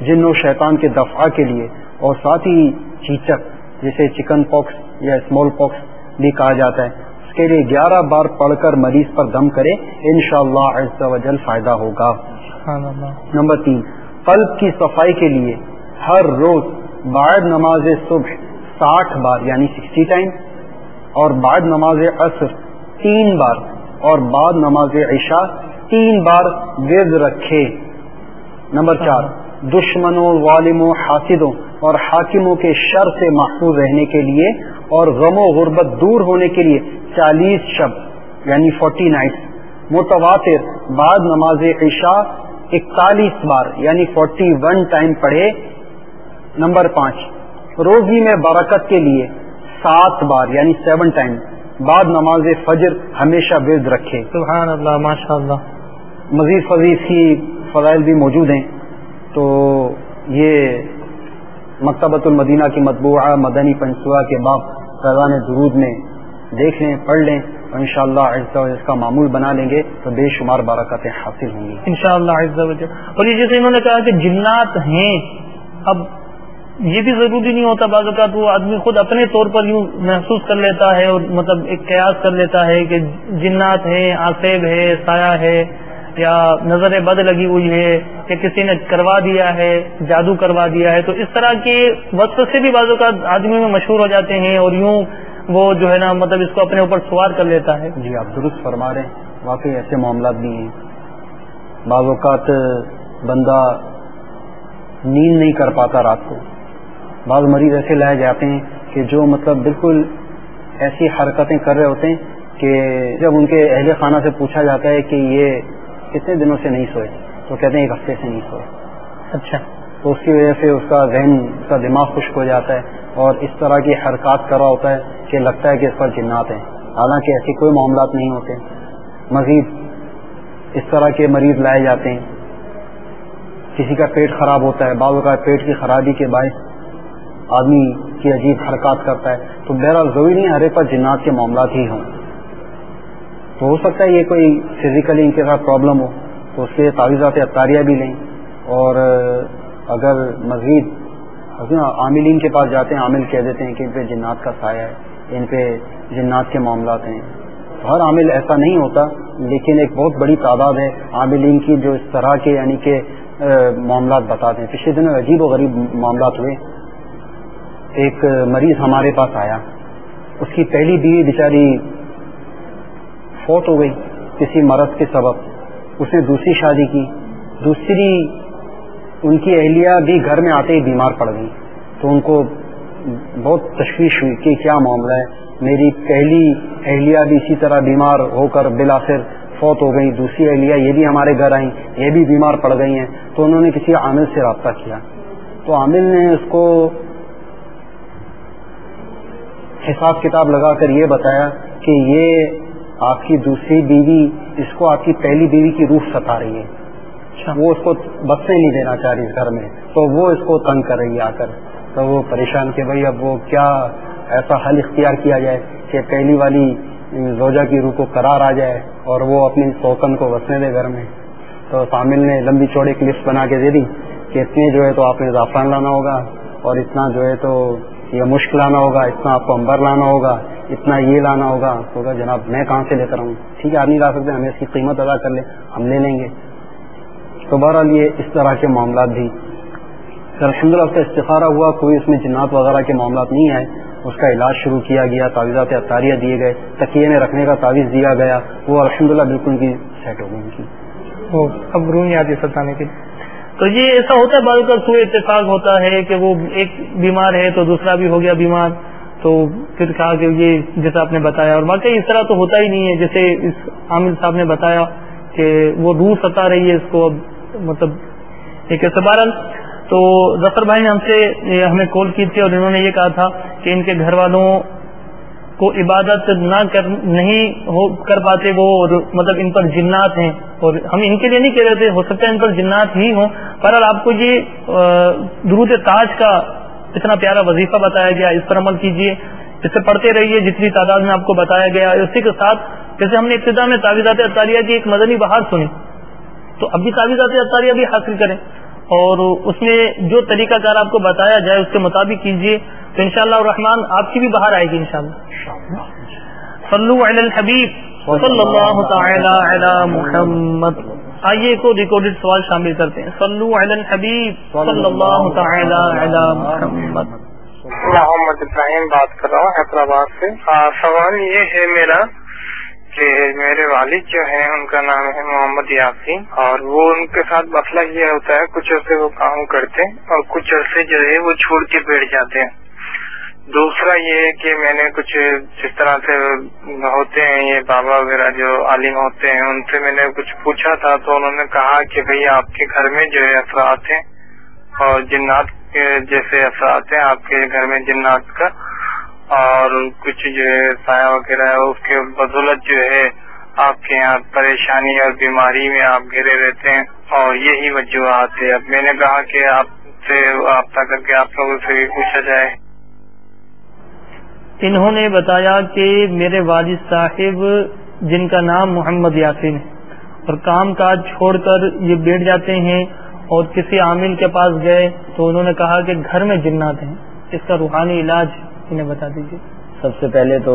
جن و شیطان کے دفاع کے لیے اور ساتھ ہی چیچک جسے چکن پاکس یا اسمال پاکس بھی کہا جاتا ہے اس کے لیے گیارہ بار پڑھ کر مریض پر دم کرے ان شاء اللہ فائدہ ہوگا۔ نمبر تین قلب کی صفائی کے لیے ہر روز بعد نماز صبح ساٹھ بار یعنی سکسٹی ٹائم، اور بعد نماز عصر تین بار، اور بعد نماز عشاء تین بار ورد رکھے۔ نمبر چار، دشمنوں والموں حاسدوں اور حاکموں کے شر سے محفوظ رہنے کے لیے اور غم و غربت دور ہونے کے لیے چالیس شب یعنی فورٹی نائٹ۔ متواتر، بعد نماز عشاء اکتالیس بار یعنی فورٹی ون ٹائم پڑھے۔ نمبر پانچ روزی میں برکت کے لیے سات بار یعنی سیون ٹائم بعد نماز فجر ہمیشہ ورد رکھے۔ سبحان اللہ ماشاء اللہ۔ مزید فضیف کی فضائل بھی موجود ہیں۔ تو یہ مکتبۃ المدینہ کی مطبوعہ مدنی پنسوا کے باپ فیضان درود میں دیکھ لیں پڑھ لیں۔ اور ان شاء اللہ اس کا معمول بنا لیں گے تو بے شمار بارکاتیں حاصل ہوں گی۔ ان شاء اللہ اور یہ جیسے انہوں نے کہا کہ جنات ہیں اب یہ بھی ضروری نہیں ہوتا بعض اوقات وہ آدمی خود اپنے طور پر یوں محسوس کر لیتا ہے اور مطلب ایک قیاس کر لیتا ہے کہ جنات ہیں آصیب ہے سایہ ہے یا نظر بد لگی ہوئی ہے یا کسی نے کروا دیا ہے، جادو کروا دیا ہے۔ تو اس طرح کے وقت سے بھی بعضوں کا آدمی میں مشہور ہو جاتے ہیں اور یوں وہ جو ہے نا مطلب اس کو اپنے اوپر سوار کر لیتا ہے۔ جی آپ درست فرما رہے ہیں۔ واقعی ایسے معاملات بھی ہیں۔ بعض اوقات بندہ نیند نہیں کر پاتا رات کو۔ بعض مریض ایسے لائے جاتے ہیں کہ جو مطلب بالکل ایسی حرکتیں کر رہے ہوتے ہیں کہ جب ان کے اہل خانہ سے پوچھا جاتا ہے کہ یہ کتنے دنوں سے نہیں سوئے تو کہتے ہیں ایک ہفتے سے نہیں سوئے۔ اچھا۔ تو اس کی وجہ سے اس کا ذہن اس کا دماغ خشک ہو جاتا ہے اور اس طرح کی حرکات کر رہا ہوتا ہے کہ لگتا ہے کہ اس پر جنات ہیں۔ حالانکہ ایسے کوئی معاملات نہیں ہوتے۔ مزید اس طرح کے مریض لائے جاتے ہیں۔ کسی کا پیٹ خراب ہوتا ہے بعض کا پیٹ کی خرابی کے باعث آدمی کی عجیب حرکات کرتا ہے۔ تو بہرحال ضروری نہیں ہر ایک پر جنات کے معاملات ہی ہوں۔ تو ہو سکتا ہے یہ کوئی فزیکلی ان کے ساتھ پرابلم ہو، تو اس کے تعویذات اطاریہ بھی لیں۔ اور اگر مزید عاملین کے پاس جاتے ہیں، عامل کہہ دیتے ہیں کہ ان پہ جنات کا سایہ ہے، ان پہ جنات کے معاملات ہیں۔ ہر عامل ایسا نہیں ہوتا، لیکن ایک بہت بڑی تعداد ہے عاملین کی جو اس طرح کے یعنی کہ معاملات بتاتے ہیں۔ پچھلے دنوں عجیب و غریب معاملات ہوئے۔ ایک مریض ہمارے پاس آیا۔ اس کی پہلی بیوی بیچاری فوت ہو گئی کسی مرض کے سبب۔ اس نے دوسری شادی کی۔ دوسری ان کی اہلیہ بھی گھر میں آتے ہی بیمار پڑ گئی۔ تو ان کو بہت تشویش ہوئی کہ کیا معاملہ ہے۔ میری پہلی اہلیہ بھی اسی طرح بیمار ہو کر بلاخر فوت ہو گئی۔ دوسری اہلیہ یہ بھی ہمارے گھر آئیں، یہ بھی بیمار پڑ گئی ہیں۔ تو انہوں نے کسی عامل سے رابطہ کیا۔ تو عامل نے اس کو حساب کتاب لگا کر یہ بتایا کہ یہ آپ کی دوسری بیوی اس کو آپ کی پہلی بیوی کی روح ستا رہی ہے۔ اچھا۔ وہ اس کو بسنے نہیں دینا چاہ رہی اس گھر میں۔ تو وہ اس کو تنگ کر رہی ہے آ کر۔ تو وہ پریشان کہ بھائی اب وہ کیا ایسا حل اختیار کیا جائے کہ پہلی والی روجا کی روح کو قرار آ جائے اور وہ اپنی سوکن کو بسنے دے گھر میں۔ تو شامل نے لمبی چوڑی کی لسٹ بنا کے دے دی کہ اتنے جو ہے تو آپ نے زعفران لانا ہوگا اور اتنا جو ہے تو یہ مشک لانا ہوگا، اتنا آپ کو امبر لانا ہوگا، اتنا یہ لانا ہوگا، تو جناب میں کہاں سے لے کر آؤں؟ ٹھیک ہے آپ نہیں لا سکتے ہمیں اس کی قیمت ادا کر لیں، ہم لے لیں گے۔ تو بہرحال یہ اس طرح کے معاملات بھی۔ الحمد للہ اس کا استفارہ ہوا، کوئی اس میں جنات وغیرہ کے معاملات نہیں آئے۔ اس کا علاج شروع کیا گیا، تعویذات اطاریہ دیے گئے، تکیے میں رکھنے کا تعویذ دیا گیا، وہ الحمد للہ بالکل کی سیٹ ہو گئی۔ ان کی اب روم آتی ستانے کی تو یہ ایسا ہوتا ہے بارو کا سو اتفاق ہوتا ہے کہ وہ ایک بیمار ہے تو دوسرا بھی ہو گیا بیمار، تو پھر کہا کہ یہ جیسا آپ نے بتایا، اور واقعی اس طرح تو ہوتا ہی نہیں ہے، جیسے اس عامر صاحب نے بتایا کہ وہ روح ستا رہی ہے اس کو اب مطلب ایک ایسے بہرحال تو ظفر بھائی نے ہم سے ہمیں کال کی تھی اور انہوں نے یہ کہا تھا کہ ان کے گھر والوں کو عبادت نہ کر نہیں ہو کر پاتے، وہ مطلب ان پر جنات ہیں۔ اور ہم ان کے لیے نہیں کہہ رہے تھے، ہو سکتا ہے ان پر جنات ہی ہوں۔ پر آپ کو یہ درود تاج کا اتنا پیارا وظیفہ بتایا گیا، اس پر عمل کیجیے اسے پڑھتے رہیے، جتنی تعداد میں آپ کو بتایا گیا۔ اسی کے ساتھ جیسے ہم نے ابتدا میں تعویذات اطاریہ کی ایک مدنی بہار سنی، تو اب بھی تعویذات اطاریہ بھی حاصل کریں۔ اور اس میں جو طریقہ کار آپ کو بتایا جائے، اس کے مطابق کیجیے تو انشاءاللہ شاء الرحمان آپ کی بھی باہر آئے گی انشاءاللہ. صلو علی الحبیب. صلی اللہ تعالی علی محمد. آئیے کو ریکارڈڈ سوال شامل کرتے ہیں. صلو علی الحبیب. صلی اللہ تعالی علی محمد. محمد ابراہیم بات کر رہا ہوں حیدرآباد سے. سوال یہ ہے میرا کہ میرے والد جو ہیں، ان کا نام ہے محمد یاسین، اور وہ ان کے ساتھ مسئلہ یہ ہوتا ہے، کچھ عرصے وہ کام کرتے ہیں اور کچھ عرصے جو ہے وہ چھوڑ کے بیٹھ جاتے ہیں۔ دوسرا یہ کہ میں نے کچھ جس طرح سے ہوتے ہیں، یہ بابا وغیرہ جو عالم ہوتے ہیں، ان سے میں نے کچھ پوچھا تھا تو انہوں نے کہا کہ بھئی آپ کے گھر میں جو ہے اثرات ہیں اور جنات جیسے اثرات ہیں، آپ کے گھر میں جنات کا اور کچھ جو ہے سایہ وغیرہ ہے، اس کے بدولت جو ہے آپ کے یہاں پریشانی اور بیماری میں آپ گھرے رہتے ہیں اور یہی وجوہات ہے اب میں نے کہا کہ آپ سے رابطہ کر کے آپ لوگوں سے بھی پوچھا جائے۔ انہوں نے بتایا کہ میرے والد صاحب، جن کا نام محمد یاسین ہے، اور کام کاج چھوڑ کر یہ بیٹھ جاتے ہیں اور کسی عامل کے پاس گئے تو انہوں نے کہا کہ گھر میں جنات ہیں۔ اس کا روحانی علاج انہیں بتا دیجیے سب سے پہلے تو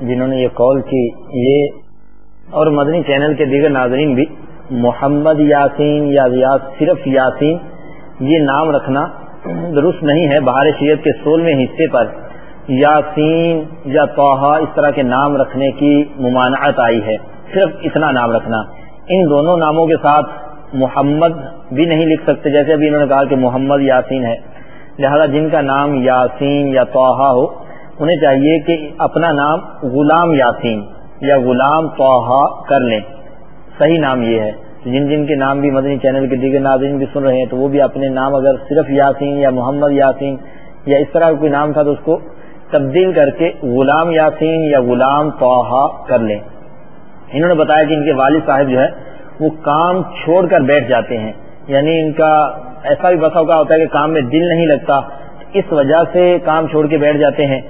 جنہوں نے یہ کال کی، یہ اور مدنی چینل کے دیگر ناظرین بھی، محمد یاسین یا صرف یاسین، یہ نام رکھنا درست نہیں ہے۔ بہار شریعت کے سولہویں حصے پر یاسین یا توحا اس طرح کے نام رکھنے کی ممانعت آئی ہے۔ صرف اتنا نام رکھنا۔ ان دونوں ناموں کے ساتھ محمد بھی نہیں لکھ سکتے جیسے ابھی انہوں نے کہا کہ محمد یاسین ہے۔ لہذا جن کا نام یاسین یا توحا ہو، انہیں چاہیے کہ اپنا نام غلام یاسین یا غلام توحا کر لیں۔ صحیح نام یہ ہے۔ جن جن کے نام بھی مدنی چینل کے دیگر ناظرین بھی سن رہے ہیں، تو وہ بھی اپنے نام اگر صرف یاسین یا محمد یاسین یا اس طرح کا کوئی نام تھا تو اس کو تبدیل کر کے غلام یاسین یا غلام توحا کر لیں۔ انہوں نے بتایا کہ ان کے والد صاحب جو ہے، وہ کام چھوڑ کر بیٹھ جاتے ہیں۔ یعنی ان کا ایسا بھی بسا کا ہوتا ہے کہ کام میں دل نہیں لگتا۔ اس وجہ سے کام چھوڑ کے بیٹھ جاتے ہیں۔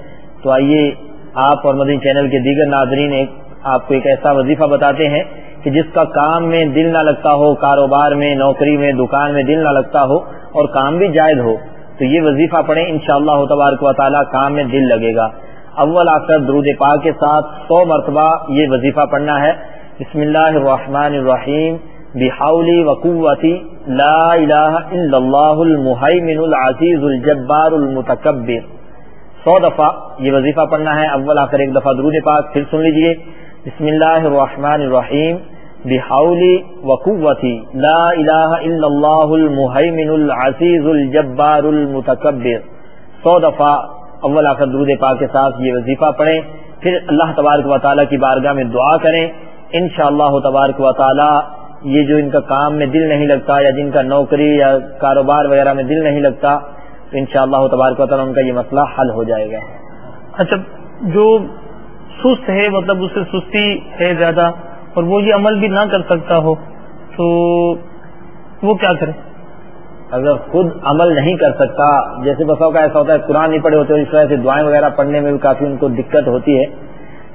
تو آئیے آپ اور مدنی چینل کے دیگر ناظرین ایک آپ کو ایک ایسا وظیفہ بتاتے ہیں کہ جس کا کام میں دل نہ لگتا ہو، کاروبار میں، نوکری میں، دکان میں دل نہ لگتا ہو اور کام بھی جائز ہو۔ تو یہ وظیفہ پڑھیں ان شاء اللہ تبارک و تعالیٰ کام میں دل لگے گا۔ اول آ کر درود پاک کے ساتھ سو مرتبہ یہ وظیفہ پڑھنا ہے۔ بسم اللہ الرحمن الرحیم بحاولی وقوتی لا الہ الا اللہ المحیمن العزیز الجبار المتکبر۔ سو دفعہ یہ وظیفہ پڑھنا ہے۔ اول آ کر ایک دفعہ درود پاک، پھر سن لیجیے۔ بسم اللہ الرحمن الرحیم بحاولی وقوتی لا الہ الا اللہ المحیمن العزیز الجبار المتکبر. سو دفعہ اول آ کر درود پاک کے ساتھ یہ وظیفہ پڑھیں، پھر اللہ تبارک و تعالیٰ کی بارگاہ میں دعا کریں۔ ان شاء اللہ تبارک و تعالیٰ یہ جو ان کا کام میں دل نہیں لگتا یا جن کا نوکری یا کاروبار وغیرہ میں دل نہیں لگتا تو ان شاء اللہ تبارک و تعالیٰ ان کا یہ مسئلہ حل ہو جائے گا۔ اچھا جو سست ہے مطلب اس سے سستی ہے زیادہ؟ اور وہ یہ عمل بھی نہ کر سکتا ہو تو وہ کیا کرے؟ اگر خود عمل نہیں کر سکتا، جیسے بسوں کا ایسا ہوتا ہے، قرآن نہیں پڑے ہوتے اس طرح سے دعائیں وغیرہ پڑھنے میں بھی کافی ان کو دقت ہوتی ہے،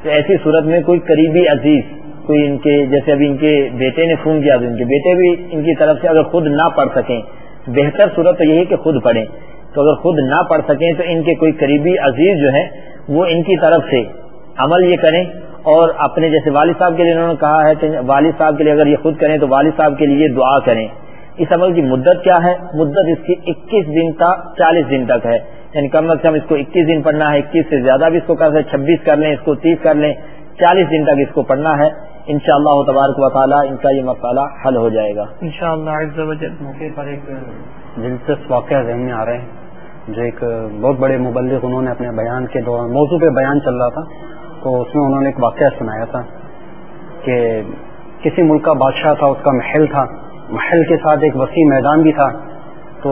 تو ایسی صورت میں کوئی قریبی عزیز، کوئی ان کے، جیسے ابھی ان کے بیٹے نے فون کیا تو ان کے بیٹے بھی ان کی طرف سے اگر خود نہ پڑھ سکیں، بہتر صورت تو یہی کہ خود پڑھیں۔ تو اگر خود نہ پڑھ سکیں تو ان کے کوئی قریبی عزیز جو ہے وہ ان کی طرف سے عمل یہ کریں۔ اور اپنے جیسے والد صاحب کے لیے انہوں نے کہا ہے کہ والد صاحب کے لیے اگر یہ خود کریں تو والد صاحب کے لیے دعا کریں۔ اس عمل کی مدت کیا ہے؟ مدت اس کی اکیس دن کا چالیس دن تک ہے۔ یعنی کم از کم اس کو اکیس دن پڑھنا ہے اکیس سے زیادہ بھی اس کو کر چھبیس کر لیں اس کو تیس کر لیں چالیس دن تک اس کو پڑھنا ہے۔ ان شاء اللہ تبارک و تعالیٰ ان کا یہ مسئلہ حل ہو جائے گا۔ ان شاء اللہ موقع پر ایک دلچسپ واقعہ ذہن میں آ رہے ہیں جو ایک بہت بڑے مبلغ انہوں نے اپنے بیان کے دوران موضوع پہ بیان چل رہا تھا۔ تو اس میں انہوں نے ایک واقعہ سنایا تھا کہ کسی ملک کا بادشاہ تھا، اس کا محل تھا، محل کے ساتھ ایک وسیع میدان بھی تھا۔ تو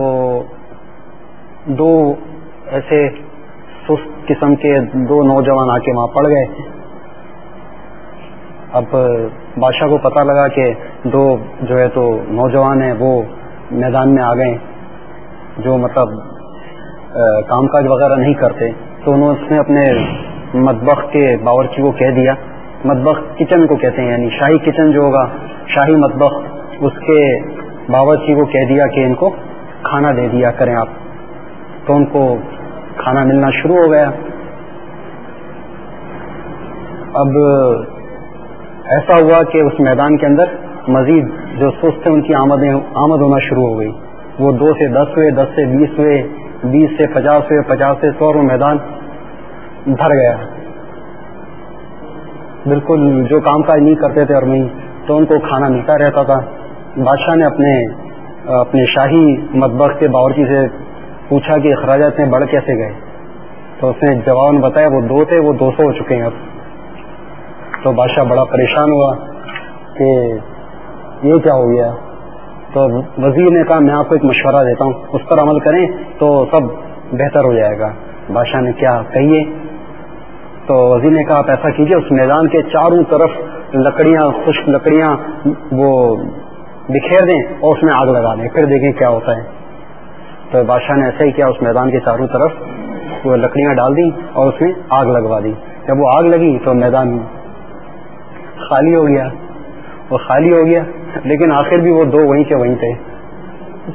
دو ایسے سست قسم کے دو نوجوان آ کے وہاں پڑ گئے۔ اب بادشاہ کو پتہ لگا کہ دو جو ہے تو نوجوان ہیں، وہ میدان میں آ گئے، جو مطلب کام کاج وغیرہ نہیں کرتے۔ تو انہوں اس نے اپنے مدبخ کے باورچی کو کہہ دیا۔ مدبخ کچن کو کہتے ہیں یعنی شاہی کچن جو ہوگا، شاہی مدبخ اس کے باورچی کو کہہ دیا کہ ان کو کھانا دے دیا کریں آپ۔ تو ان کو کھانا ملنا شروع ہو گیا۔ اب ایسا ہوا کہ اس میدان کے اندر مزید جو سست ان کی آمدیں، آمد ہونا شروع ہو گئی۔ وہ دو سے دس ہوئے، دس سے بیس ہوئے، بیس سے پچاس ہوئے، پچاس سے سو میدان بھر گیا۔ بالکل جو کام کاج نہیں کرتے تھے اور میں تو ان کو کھانا ملتا رہتا تھا۔ بادشاہ نے اپنے اپنے شاہی مدبخ کے باورچی سے پوچھا کہ اخراجات میں بڑھ کیسے گئے؟ تو اس نے جواب بتایا، وہ دو تھے، وہ دو سو ہو چکے ہیں اب۔ تو بادشاہ بڑا پریشان ہوا کہ یہ کیا ہو گیا؟ تو وزیر نے کہا، میں آپ کو ایک مشورہ دیتا ہوں، اس پر عمل کریں تو سب بہتر ہو جائے گا۔ بادشاہ نے کیا؟ کہیے۔ تو وزیر نے کہا آپ ایسا کیجیے اس میدان کے چاروں طرف لکڑیاں خشک لکڑیاں وہ بکھیر دیں اور اس میں آگ لگا دیں پھر دیکھیں کیا ہوتا ہے۔ تو بادشاہ نے ایسا ہی کیا اس میدان کے چاروں طرف وہ لکڑیاں ڈال دی اور اس میں آگ لگوا دی۔ جب وہ آگ لگی تو میدان خالی ہو گیا۔ وہ خالی ہو گیا لیکن آخر بھی وہ دو وہیں کے وہیں تھے۔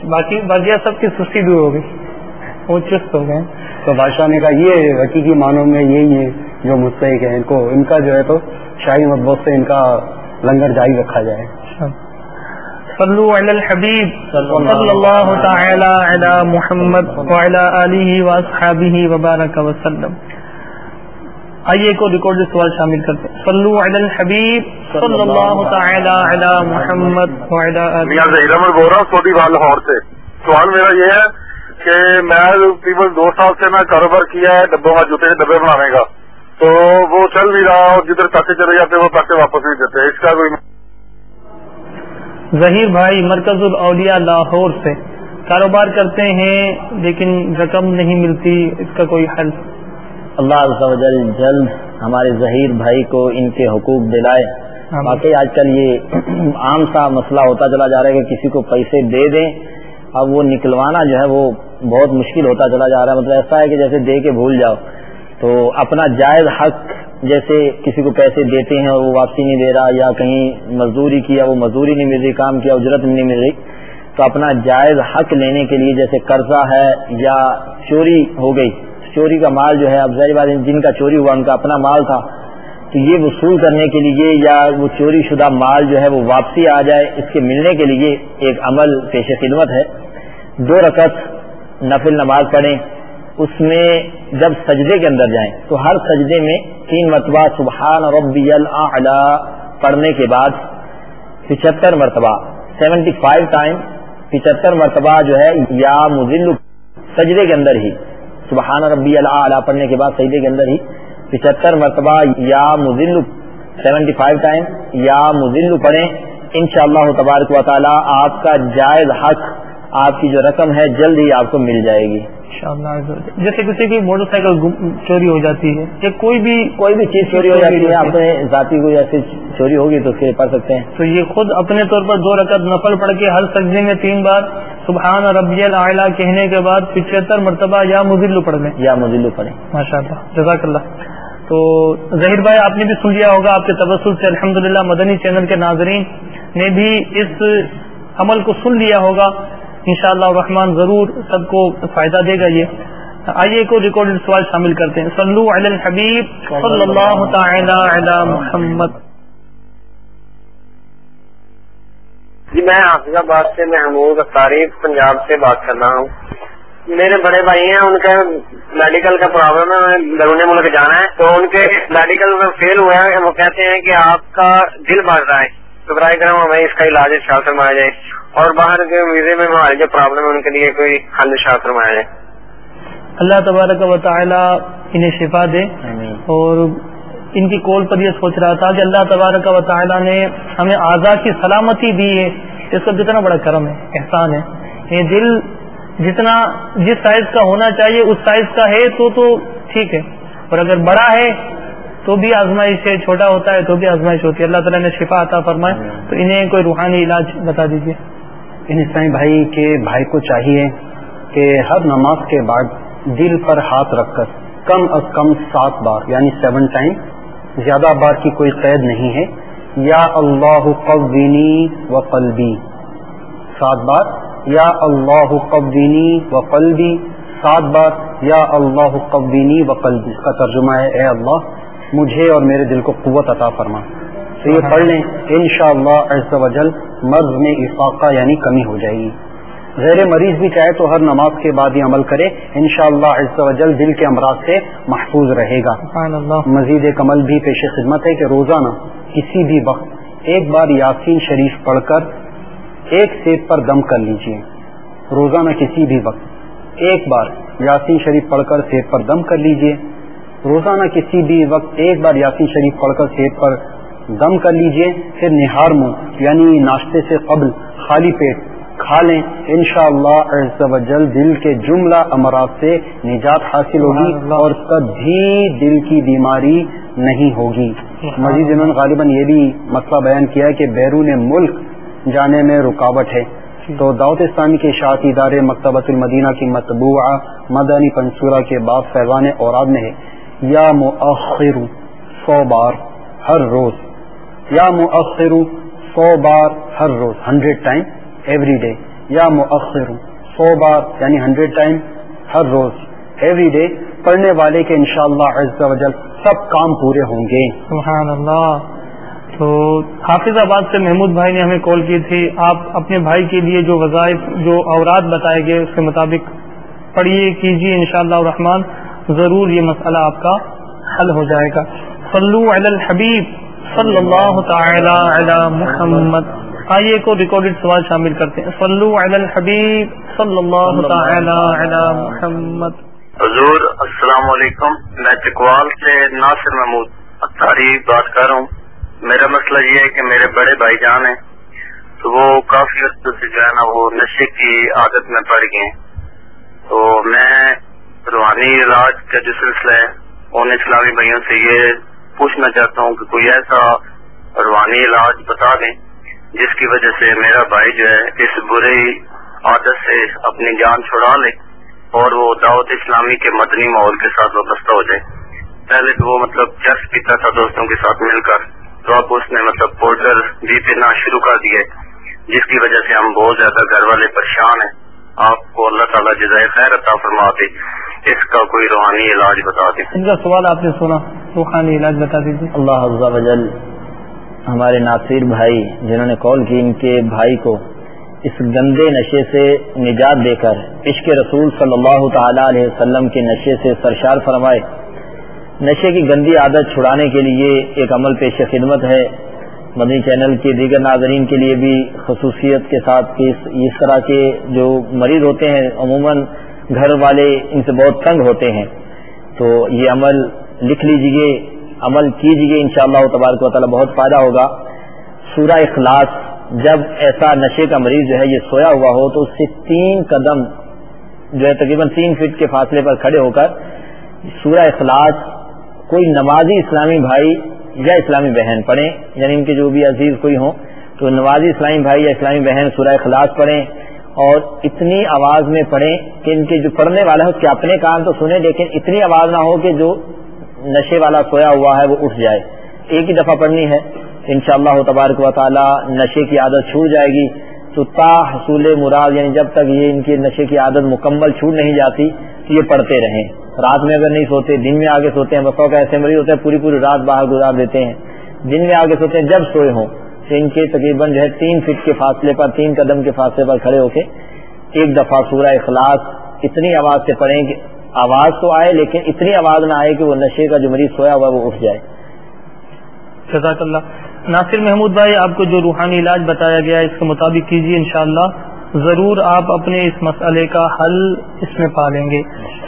باقی باقی سب کی سستی دور ہو گئی وہ چست ہو گئے۔ تو بادشاہ نے کہا یہ حقیقی معنوں میں یہی ہے جو مستحق ہے ان کو ان کا جو ہے تو شاہی مطبوق سے ان کا لنگر جاری رکھا جائے۔ صلو علی الحبیب صلی اللہ تعالی علی محمد وعلی آلہ واصحابہ وبارک وسلم۔ آئیے کو ریکارڈ سوال شامل کرتے ہیں۔ صلو علی الحبیب صلی اللہ تعالی علی محمد میاں ظہیر احمد بول رہا ہوں سعودی وال لاہور سے۔ سوال میرا یہ ہے کہ میں تقریباً دو سال سے میں کاروبار کیا ہے ڈبوں کا جوتے کے ڈبے بنانے کا۔ تو وہ چل نہیں رہا اور جدھر پیسے چلے جاتے وہ پیسے واپس نہیں دیتے۔ اس کا کوئی ظہیر بھائی مرکز الاولیاء لاہور سے کاروبار کرتے ہیں لیکن رقم نہیں ملتی اس کا کوئی حل۔ اللہ جل جلد ہمارے ظہیر بھائی کو ان کے حقوق دلائے۔ باقی آج کل یہ عام سا مسئلہ ہوتا چلا جا رہا ہے کہ کسی کو پیسے دے دیں اب وہ نکلوانا جو ہے وہ بہت مشکل ہوتا چلا جا رہا ہے۔ مطلب ایسا ہے کہ جیسے دے کے بھول جاؤ۔ تو اپنا جائز حق جیسے کسی کو پیسے دیتے ہیں اور وہ واپسی نہیں دے رہا یا کہیں مزدوری کیا وہ مزدوری نہیں مل رہی، کام کیا اجرت نہیں مل رہی، تو اپنا جائز حق لینے کے لیے جیسے قرضہ ہے یا چوری ہو گئی، چوری کا مال جو ہے، اب ظاہر بات جن کا چوری ہوا، ان کا اپنا مال تھا، تو یہ وصول کرنے کے لیے یا وہ چوری شدہ مال جو ہے وہ واپسی آ جائے، اس کے ملنے کے لیے ایک عمل پیش خدمت ہے۔ دو رکعت نفل نماز پڑھیں، اس میں جب سجدے کے اندر جائیں تو ہر سجدے میں تین مرتبہ سبحان ربی الا پڑھنے کے بعد پچہتر مرتبہ سیونٹی فائیو ٹائم پچہتر مرتبہ جو ہے یا مزل سجدے کے اندر ہی، سبحان ربی اللہ پڑھنے کے بعد سجدے کے اندر ہی پچہتر مرتبہ یا مزل سیونٹی فائیو ٹائم یا مزل پڑھیں ان شاء اللہ تبارک و تعالیٰ آپ کا جائز حق آپ کی جو رقم ہے جلد ہی آپ کو مل جائے گی۔ جیسے کسی کی موٹر سائیکل چوری ہو جاتی ہے یا کوئی بھی کوئی بھی چیز چوری ہو جاتی ہے اپنے ذاتی کوئی ایسی چوری ہوگی تو اس کے پڑھ سکتے ہیں۔ تو یہ خود اپنے طور پر دو رکعت نفل پڑھ کے ہر سجدے میں تین بار سبحان ربی العلیٰ کہنے کے بعد پچہتر مرتبہ یا مزلو پڑھ لیں۔ یا مزلو پڑھیں۔ ماشاء اللہ جزاک اللہ تو ظہیر بھائی آپ نے بھی سن لیا ہوگا آپ کے تبصر سے الحمد مدنی چینل کے ناظرین نے بھی اس عمل کو سن لیا ہوگا۔ انشاءاللہ شاء رحمان ضرور سب کو فائدہ دے گا یہ۔ آئیے کو ریکارڈ سوال شامل کرتے ہیں۔ صلو علی الحبیب صلی اللہ تعالی علی محمد۔ جی میں حافظ آباد سے محمود تاریخ پنجاب سے بات کر رہا ہوں۔ میرے بڑے بھائی ہیں، ان کے میڈیکل کا پرابلم ہے بیرون ملک جانا ہے۔ تو ان کے میڈیکل میں فیل ہوا ہے، وہ کہتے ہیں کہ آپ کا دل بڑھ رہا ہے۔ تو برائے کرم ہمیں اس کا علاج شاہ فرمایا جائے۔ اور باہر کے ویزے میں ہماری جو پرابلم ہے ان کے لیے کوئی حل شاہ فرمایا جائے اللہ تبارک و تعالی انہیں شفا دے۔ اور ان کی کول پر یہ سوچ رہا تھا کہ اللہ تبارک و تعالی نے ہمیں آزاد کی سلامتی دی ہے۔ اس کا کتنا بڑا کرم ہے احسان ہے۔ یہ دل جتنا جس سائز کا ہونا چاہیے اس سائز کا ہے تو تو ٹھیک ہے۔ اور اگر بڑا ہے تو بھی آزمائش ہے چھوٹا ہوتا ہے تو بھی آزمائش ہوتی ہے۔ اللہ تعالیٰ نے شفا عطا فرمائے تو انہیں کوئی روحانی علاج بتا دیجیے ان اسلامی بھائی کے بھائی کو چاہیے کہ ہر نماز کے بعد دل پر ہاتھ رکھ کر کم از کم سات بار یعنی سیون ٹائم زیادہ بار کی کوئی قید نہیں ہے۔ یا اللہ قوینی و قلبی، سات بار۔ یا اللہ قوینی و قلبی، سات بار۔ یا اللہ قوینی و قلبی، اس کا ترجمہ ہے، اے اللہ، مجھے اور میرے دل کو قوت عطا فرما۔ تو یہ پڑھ لیں ان شاء اللہ مرض میں افاقہ یعنی کمی ہو جائے گی۔ غیر مریض بھی چاہے تو ہر نماز کے بعد یہ عمل کرے ان شاء اللہ دل کے امراض سے محفوظ رہے گا۔ مزید ایک عمل بھی پیش خدمت ہے کہ روزانہ کسی بھی وقت ایک بار یاسین شریف پڑھ کر ایک سیب پر دم کر لیجیے۔ روزانہ کسی بھی وقت ایک بار یاسین شریف پڑھ کر سیب پر دم کر لیجیے۔ روزانہ کسی بھی وقت ایک بار یاسین شریف پڑھ کر سیب پر دم کر لیجیے پھر نہار منہ یعنی ناشتے سے قبل خالی پیٹ کھا لیں۔ ان شاء اللہ دل کے جملہ امراض سے نجات حاصل ہوگی اور کبھی دل کی بیماری نہیں ہوگی۔ مزید انہوں نے غالباً یہ بھی مسئلہ بیان کیا کہ بیرون ملک جانے میں رکاوٹ ہے۔ تو دعوت اسلامی کے اشاعتی ادارے مکتبۃ المدینہ کی مطبوعہ مدنی پنصورہ کے بعد فیضان اوراد میں ہے۔ یا مؤخر سو بار ہر روز یا مؤخر سو بار ہر روز ہنڈریڈ ٹائم ایوری ڈے یا مؤخر سو بار یعنی ہنڈریڈ ٹائم ہر روز ایوری ڈے پڑھنے والے کے انشاءاللہ شاء اللہ سب کام پورے ہوں گے۔ سبحان اللہ تو حافظ آباد سے محمود بھائی نے ہمیں کال کی تھی، آپ اپنے بھائی کے لیے جو وظائف، جو اوراد بتائے گئے، اس کے مطابق پڑھیے، کیجیے ان شاء اللہ ضرور یہ مسئلہ آپ کا حل ہو جائے گا۔ صلو علی الحبیب۔ صلی اللہ تعالی علی محمد۔ آئیے کو ریکارڈڈ سوال شامل کرتے ہیں۔ صلو علی الحبیب صلی اللہ تعالی علی محمد۔ حضور، السلام علیکم۔ میں چکوال سے ناصر محمود اختاری بات کر رہا ہوں۔ میرا مسئلہ یہ ہے کہ میرے بڑے بھائی جان ہیں، تو وہ کافی وقت سے جو ہے نا وہ نشے کی عادت میں پڑ گئے تو میں روحانی علاج کا جو سلسلہ ہے ان اسلامی بھائیوں سے یہ پوچھنا چاہتا ہوں کہ کوئی ایسا روحانی علاج بتا دیں جس کی وجہ سے میرا بھائی جو ہے اس بری عادت سے اپنی جان چھڑا لے اور وہ دعوت اسلامی کے مدنی ماحول کے ساتھ وابستہ ہو جائے۔ پہلے تو وہ مطلب چرس پیتا تھا دوستوں کے ساتھ مل کر، تو اب اس نے مطلب پوڈر بھی پینا شروع کر دیا جس کی وجہ سے ہم بہت زیادہ گھر والے پریشان ہیں۔ آپ کو اللہ تعالیٰ جزائے خیر عطا فرما دے اس کا کوئی روحانی علاج بتا دیں۔ ان کا سوال آپ نے سنا روحانی علاج بتا دیجیے اللہ عز و جل ہمارے ناصر بھائی جنہوں نے کال کی ان کے بھائی کو اس گندے نشے سے نجات دے کر عشق رسول صلی اللہ تعالی علیہ وسلم کے نشے سے سرشار فرمائے۔ نشے کی گندی عادت چھڑانے کے لیے ایک عمل پیش خدمت ہے۔ مدنی چینل کے دیگر ناظرین کے لیے بھی خصوصیت کے ساتھ کہ اس طرح کے جو مریض ہوتے ہیں عموماً گھر والے ان سے بہت تنگ ہوتے ہیں، تو یہ عمل لکھ لیجیے، عمل کیجیے ان شاء اللہ تبارک و تعالیٰ بہت فائدہ ہوگا۔ سورہ اخلاص، جب ایسا نشے کا مریض جو ہے یہ سویا ہوا ہو، تو اس سے تین قدم جو ہے تقریباً تین فٹ کے فاصلے پر کھڑے ہو کر سورہ اخلاص کوئی نمازی اسلامی بھائی یا اسلامی بہن پڑھیں یعنی ان کے جو بھی عزیز کوئی ہوں، تو نوازی اسلامی بھائی یا اسلامی بہن سورہ خلاص پڑھیں۔ اور اتنی آواز میں پڑھیں کہ ان کے جو پڑھنے والا ہے، اس کے اپنے کام تو سنیں، لیکن اتنی آواز نہ ہو کہ جو نشے والا سویا ہوا ہے، وہ اٹھ جائے۔ ایک ہی دفعہ پڑھنی ہے۔ ان شاء اللہ تبارک و تعالی نشے کی عادت چھوٹ جائے گی۔ تو تا حصول مراد یعنی جب تک یہ ان کی نشے کی عادت مکمل چھوٹ نہیں جاتی، تو یہ پڑھتے رہیں۔ رات میں اگر نہیں سوتے، دن میں آگے سوتے ہیں۔ بسوں کا ایسے مریض ہوتے ہیں پوری پوری رات باہر گزار دیتے ہیں۔ دن میں آگے سوتے ہیں، جب سوئے ہوں۔ ان کے تقریباً جو ہے تین فٹ کے فاصلے پر، تین قدم کے فاصلے پر کھڑے ہو کے ایک دفعہ سورہ اخلاص اتنی آواز سے پڑھیں کہ آواز تو آئے لیکن اتنی آواز نہ آئے کہ وہ نشے کا جو مریض سویا ہوا وہ اٹھ جائے۔ جزاک اللہ۔ ناصر محمود بھائی، آپ کو جو روحانی علاج بتایا گیا ہے، اس کے مطابق کیجیے انشاءاللہ۔ ضرور آپ اپنے اس مسئلے کا حل اس میں پا لیں گے۔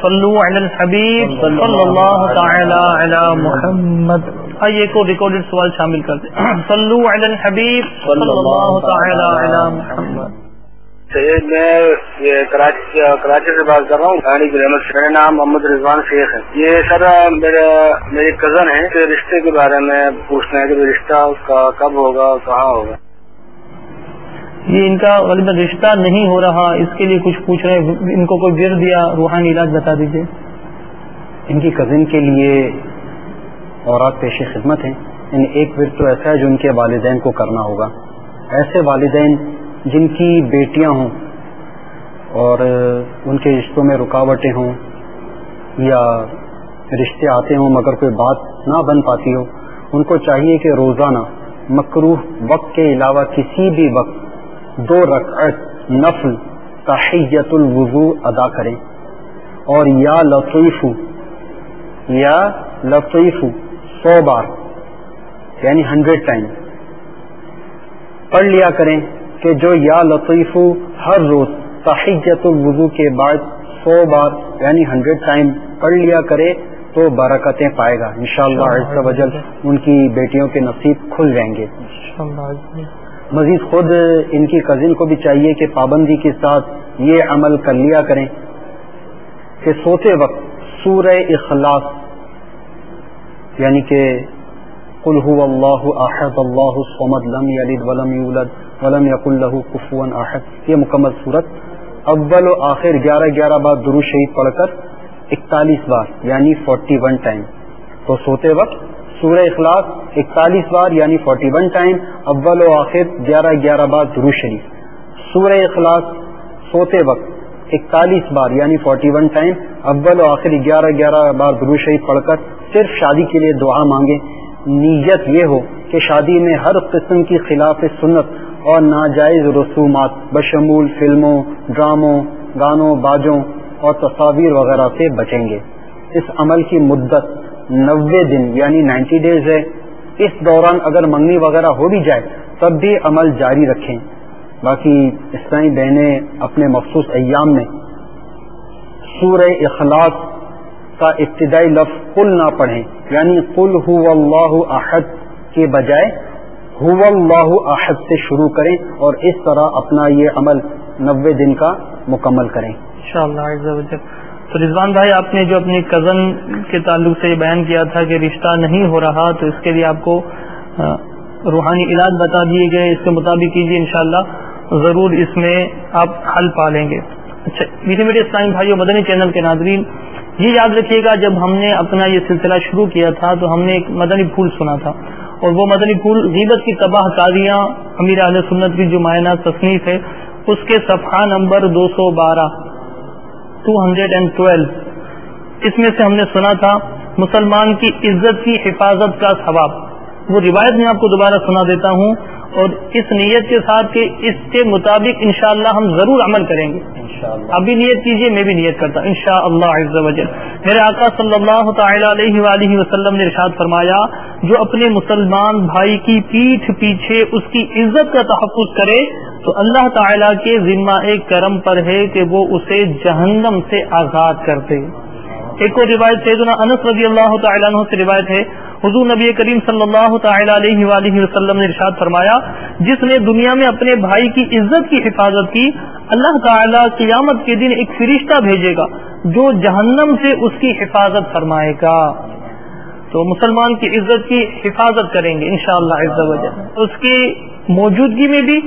صلو علی الحبیب، صلی اللہ تعالی علی محمد۔ آئیے کو ریکارڈڈ سوال شامل کرتے *clears throat* صلو علی الحبیب، صلی اللہ تعالی علی محمد۔ میں یہ کراچی سے بات کر رہا ہوں۔ گاڑی کی رحمت میرا نام محمد رضوان شیخ ہے۔ یہ سر میرا میری کزن ہے۔ رشتے کے بارے میں پوچھنا ہے کہ رشتہ اس کا کب ہوگا کہاں ہوگا۔ یہ ان کا غالب رشتہ نہیں ہو رہا، اس کے لیے کچھ پوچھ رہے، ان کو کوئی گر دیا، روحانی علاج بتا دیجیے ان کی کزن کے لیے اور پیش خدمت ہیں۔ یعنی ایک ورد تو ایسا ہے جو ان کے والدین کو کرنا ہوگا۔ ایسے والدین جن کی بیٹیاں ہوں اور ان کے رشتوں میں رکاوٹیں ہوں یا رشتے آتے ہوں مگر کوئی بات نہ بن پاتی ہو، ان کو چاہیے کہ روزانہ مکروح وقت کے علاوہ کسی بھی وقت دو رکعت نفل تحیت الوضو ادا کریں اور یا لطیف یا لطیف سو بار یعنی ہنڈریڈ ٹائم۔ پڑھ لیا کریں کہ جو یا لطیف ہر روز تحیت الوضو کے بعد سو بار یعنی ہنڈریڈ ٹائم پڑھ لیا کرے تو برکتیں پائے گا۔ انشاءاللہ شاء اللہ ان کی بیٹیوں کے نصیب کھل جائیں گے۔ مزید خود ان کی کزن کو بھی چاہیے کہ پابندی کے ساتھ یہ عمل کر لیا کریں کہ سوتے وقت سورہ اخلاص یعنی کہ قل هو اللہ احد، اللہ الصمد، لم یلد ولم یولد ولم یق اللہ کفون احد۔ یہ مکمل صورت اول و آخر گیارہ گیارہ بار درو شہید پڑھ کر اکتالیس بار یعنی فورٹی ون ٹائم تو سوتے وقت سورہ اخلاق اکتالیس بار یعنی فورٹی ون ٹائم اول و آخر گیارہ گیارہ بار درو شریف۔ سورہ اخلاق سوتے وقت اکتالیس بار یعنی فورٹی ون ٹائم اول و آخر گیارہ گیارہ بار درو شریف پڑھ کر صرف شادی کے لیے دعا مانگیں۔ نیت یہ ہو کہ شادی میں ہر قسم کی خلاف سنت اور ناجائز رسومات، بشمول فلموں، ڈراموں، گانوں باجوں اور تصاویر وغیرہ سے بچیں گے۔ اس عمل کی مدت نوے دن یعنی نائنٹی ڈیز ہے۔ اس دوران اگر منگنی وغیرہ ہو بھی جائے، تب بھی عمل جاری رکھیں۔ باقی اسلامی بہنیں اپنے مخصوص ایام میں سورہ اخلاق کا ابتدائی لفظ کل نہ پڑھیں۔ یعنی کل ہو اللہ احد کے بجائے اللہ احد سے شروع کریں اور اس طرح اپنا یہ عمل نوے دن کا مکمل کریں۔ تو رضوان بھائی، آپ نے جو اپنی کزن کے تعلق سے یہ بیان کیا تھا کہ رشتہ نہیں ہو رہا، تو اس کے لیے آپ کو روحانی علاج بتا دیے گئے۔ اس کے مطابق کیجیے انشاءاللہ، ضرور اس میں آپ حل پا لیں گے۔ اچھا میٹھے میٹھے اسلام بھائی مدنی چینل کے ناظرین، یہ یاد رکھیے گا، جب ہم نے اپنا یہ سلسلہ شروع کیا تھا، تو ہم نے ایک مدنی پھول سنا تھا۔ اور وہ مدنی پھول غیبت کی تباہ کاریاں امیر علیہ سنت کی جو معنی تصنیف ہے، اس کے صفحہ نمبر دو سو بارہ۔ ٹو ہنڈریڈ اینڈ ٹویلو اس میں سے ہم نے سنا تھا مسلمان کی عزت کی حفاظت کا ثواب۔ وہ روایت میں آپ کو دوبارہ سنا دیتا ہوں۔ اور اس نیت کے ساتھ کہ اس کے مطابق انشاءاللہ ہم ضرور عمل کریں گے۔ ابھی نیت کیجیے میں بھی نیت کرتا ان شاء اللہ میرے آقا صلی اللہ تعالی علیہ وآلہ وسلم نے ارشاد فرمایا جو اپنے مسلمان بھائی کی پیٹھ پیچھے اس کی عزت کا تحفظ کرے تو اللہ تعالی کے ذمہ ایک کرم پر ہے کہ وہ اسے جہنم سے آزاد کر دے۔ ایک اور روایت سیدنا انس رضی اللہ تعالیٰ عنہ سے روایت ہے حضور نبی کریم صلی اللہ تعالی علیہ وآلہ وسلم نے ارشاد فرمایا، جس نے دنیا میں اپنے بھائی کی عزت کی حفاظت کی، اللہ تعالی قیامت کے دن ایک فرشتہ بھیجے گا جو جہنم سے اس کی حفاظت فرمائے گا۔ تو مسلمان کی عزت کی حفاظت کریں گے انشاءاللہ شاء اللہ اس کی موجودگی میں بھی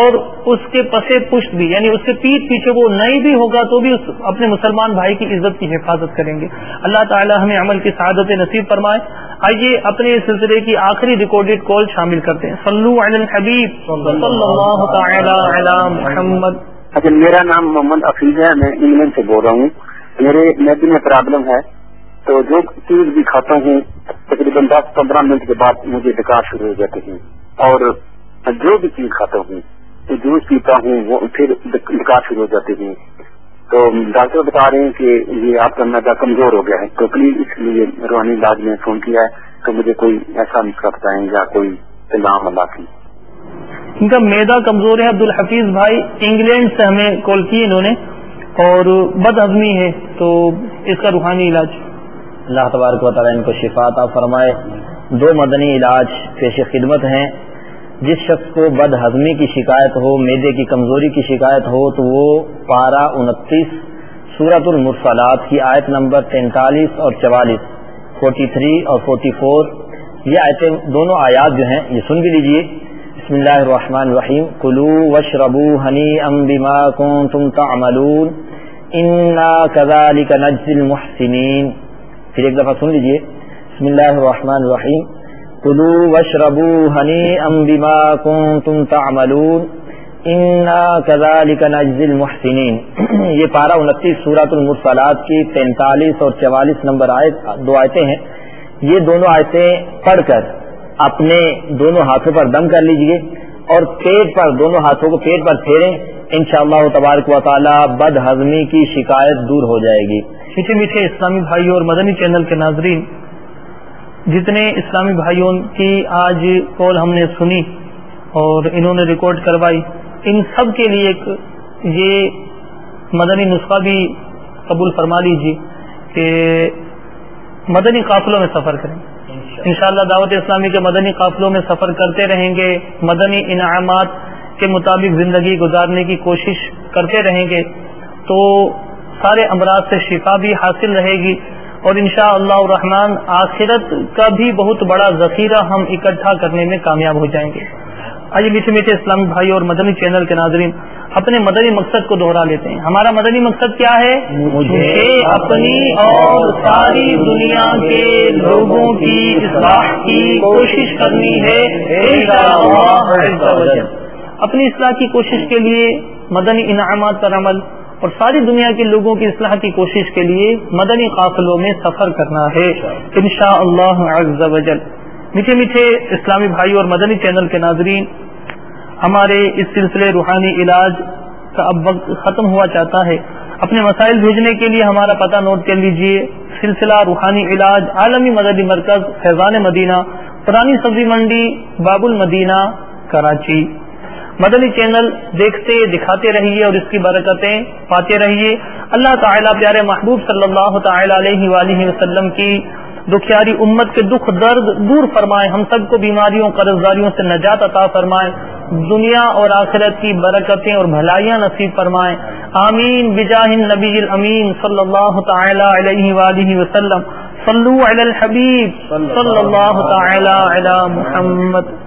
اور اس کے پسے پشت بھی یعنی اس کے پیٹ پیچھے وہ نہیں بھی ہوگا تو بھی اس اپنے مسلمان بھائی کی عزت کی حفاظت کریں گے۔ اللہ تعالی ہمیں عمل کی سعادت نصیب فرمائے۔ آئیے اپنے سلسلے کی آخری ریکارڈیڈ کال شامل کرتے ہیں۔ صلو علی الحبیب۔ صلی اللہ تعالی علی محمد۔ اچھا میرا نام محمد حفیظ ہے، میں انگلینڈ سے بول رہا ہوں۔ میرے میدی میں پرابلم ہے، تو جو چیز بھی کھاتا ہوں، تقریباً دس پندرہ منٹ کے بعد مجھے ڈکار شروع ہو جاتے ہیں اور جو بھی چیز کھاتا ہوں جوس پیتا ہوں، وہ پھر نکاح شروع ہو جاتی ہیں تو ڈاکٹر بتا رہے ہیں کہ یہ آپ کا میدا کمزور ہو گیا ہے۔ تو پلیز اس لیے روحانی علاج میں فون کیا ہے تو مجھے کوئی ایسا نسخہ بتائیں یا کوئی اللہ اللہ کی ان کا میدا کمزور ہے عبد الحفیظ بھائی انگلینڈ سے ہمیں کال کی انہوں نے اور بد ہضمی ہے تو اس کا روحانی علاج۔ اللہ تبارک و تعالیٰ ان کو شفا عطا فرمائے۔ دو مدنی علاج پیش خدمت ہیں۔ جس شخص کو بد ہضمی کی شکایت ہو، میدے کی کمزوری کی شکایت ہو، تو وہ پارہ انتیس سورت المرسلات کی آیت نمبر تینتالیس اور چوالیس فورٹی تھری اور فورٹی فور یہ آیتیں دونوں آیات جو ہیں، یہ سن بھی لیجیے بسم اللہ الرحمن الرحیم۔ کلو وش ربو ہنی ام بیما کون تم تعملون۔ انا کذالک نجزی المحسنین۔ پھر ایک دفعہ سن لیجیے بسم اللہ الرحمن الرحیم۔ کلو وشربو ہنی ام بیما تم تعملون انا *clears throat* یہ پارہ انتیس سورت المرسلات کی تینتالیس اور چوالیس نمبر آیت، دو آیتیں ہیں۔ یہ دونوں آیتیں پڑھ کر اپنے دونوں ہاتھوں پر دم کر لیجیے اور پیٹ پر، دونوں ہاتھوں کو پیٹ پر پھیریں ان شاء اللہ تبارک و تعالی بد ہضمی کی شکایت دور ہو جائے گی۔ میٹھے میٹھے اسلامی بھائی اور مدنی چینل کے ناظرین جتنے اسلامی بھائیوں کی آج کال ہم نے سنی اور انہوں نے ریکارڈ کروائی ان سب کے لیے ایک یہ مدنی نسخہ بھی قبول فرما لیجیے کہ مدنی قافلوں میں سفر کریں۔ انشاءاللہ۔ دعوت اسلامی کے مدنی قافلوں میں سفر کرتے رہیں گے مدنی انعامات کے مطابق زندگی گزارنے کی کوشش کرتے رہیں گے تو سارے امراض سے شفا بھی حاصل رہے گی۔ اور انشاء اللہ الرحمن آخرت کا بھی بہت بڑا ذخیرہ ہم اکٹھا کرنے میں کامیاب ہو جائیں گے۔ آئیے میٹھے میٹھے اسلامی بھائی اور مدنی چینل کے ناظرین اپنے مدنی مقصد کو دوہرا لیتے ہیں۔ ہمارا مدنی مقصد کیا ہے؟ مجھے اپنی اور ساری دنیا کے لوگوں کی اصلاح کی کوشش کرنی ہے۔ اپنی اصلاح کی کوشش کے لیے مدنی انعامات پر عمل۔ اور ساری دنیا کے لوگوں کی اصلاح کی کوشش کے لیے مدنی قافلوں میں سفر کرنا ہے۔ ان شاء اللہ میٹھے میٹھے اسلامی بھائی اور مدنی چینل کے ناظرین، ہمارے اس سلسلے روحانی علاج کا اب وقت ختم ہوا چاہتا ہے۔ اپنے مسائل بھیجنے کے لیے ہمارا پتہ نوٹ کر لیجیے، سلسلہ روحانی علاج عالمی مددی مرکز فیضان مدینہ، پرانی سبزی منڈی باب المدینہ کراچی۔ مدنی چینل دیکھتے، دکھاتے رہیے اور اس کی برکتیں پاتے رہیے۔ اللہ تعالیٰ پیارے محبوب صلی اللہ تعالی علیہ وآلہ وسلم کی دکھیاری امت کے دکھ درد دور فرمائے، ہم سب کو بیماریوں قرض داریوں سے نجات عطا فرمائے۔ دنیا اور آخرت کی برکتیں اور بھلائیاں نصیب فرمائے۔ آمین۔ بجاہ نبی الامین صلی اللہ تعالی علیہ وآلہ وسلم۔ صلو علی الحبیب صلی اللہ تعالی علی محمد۔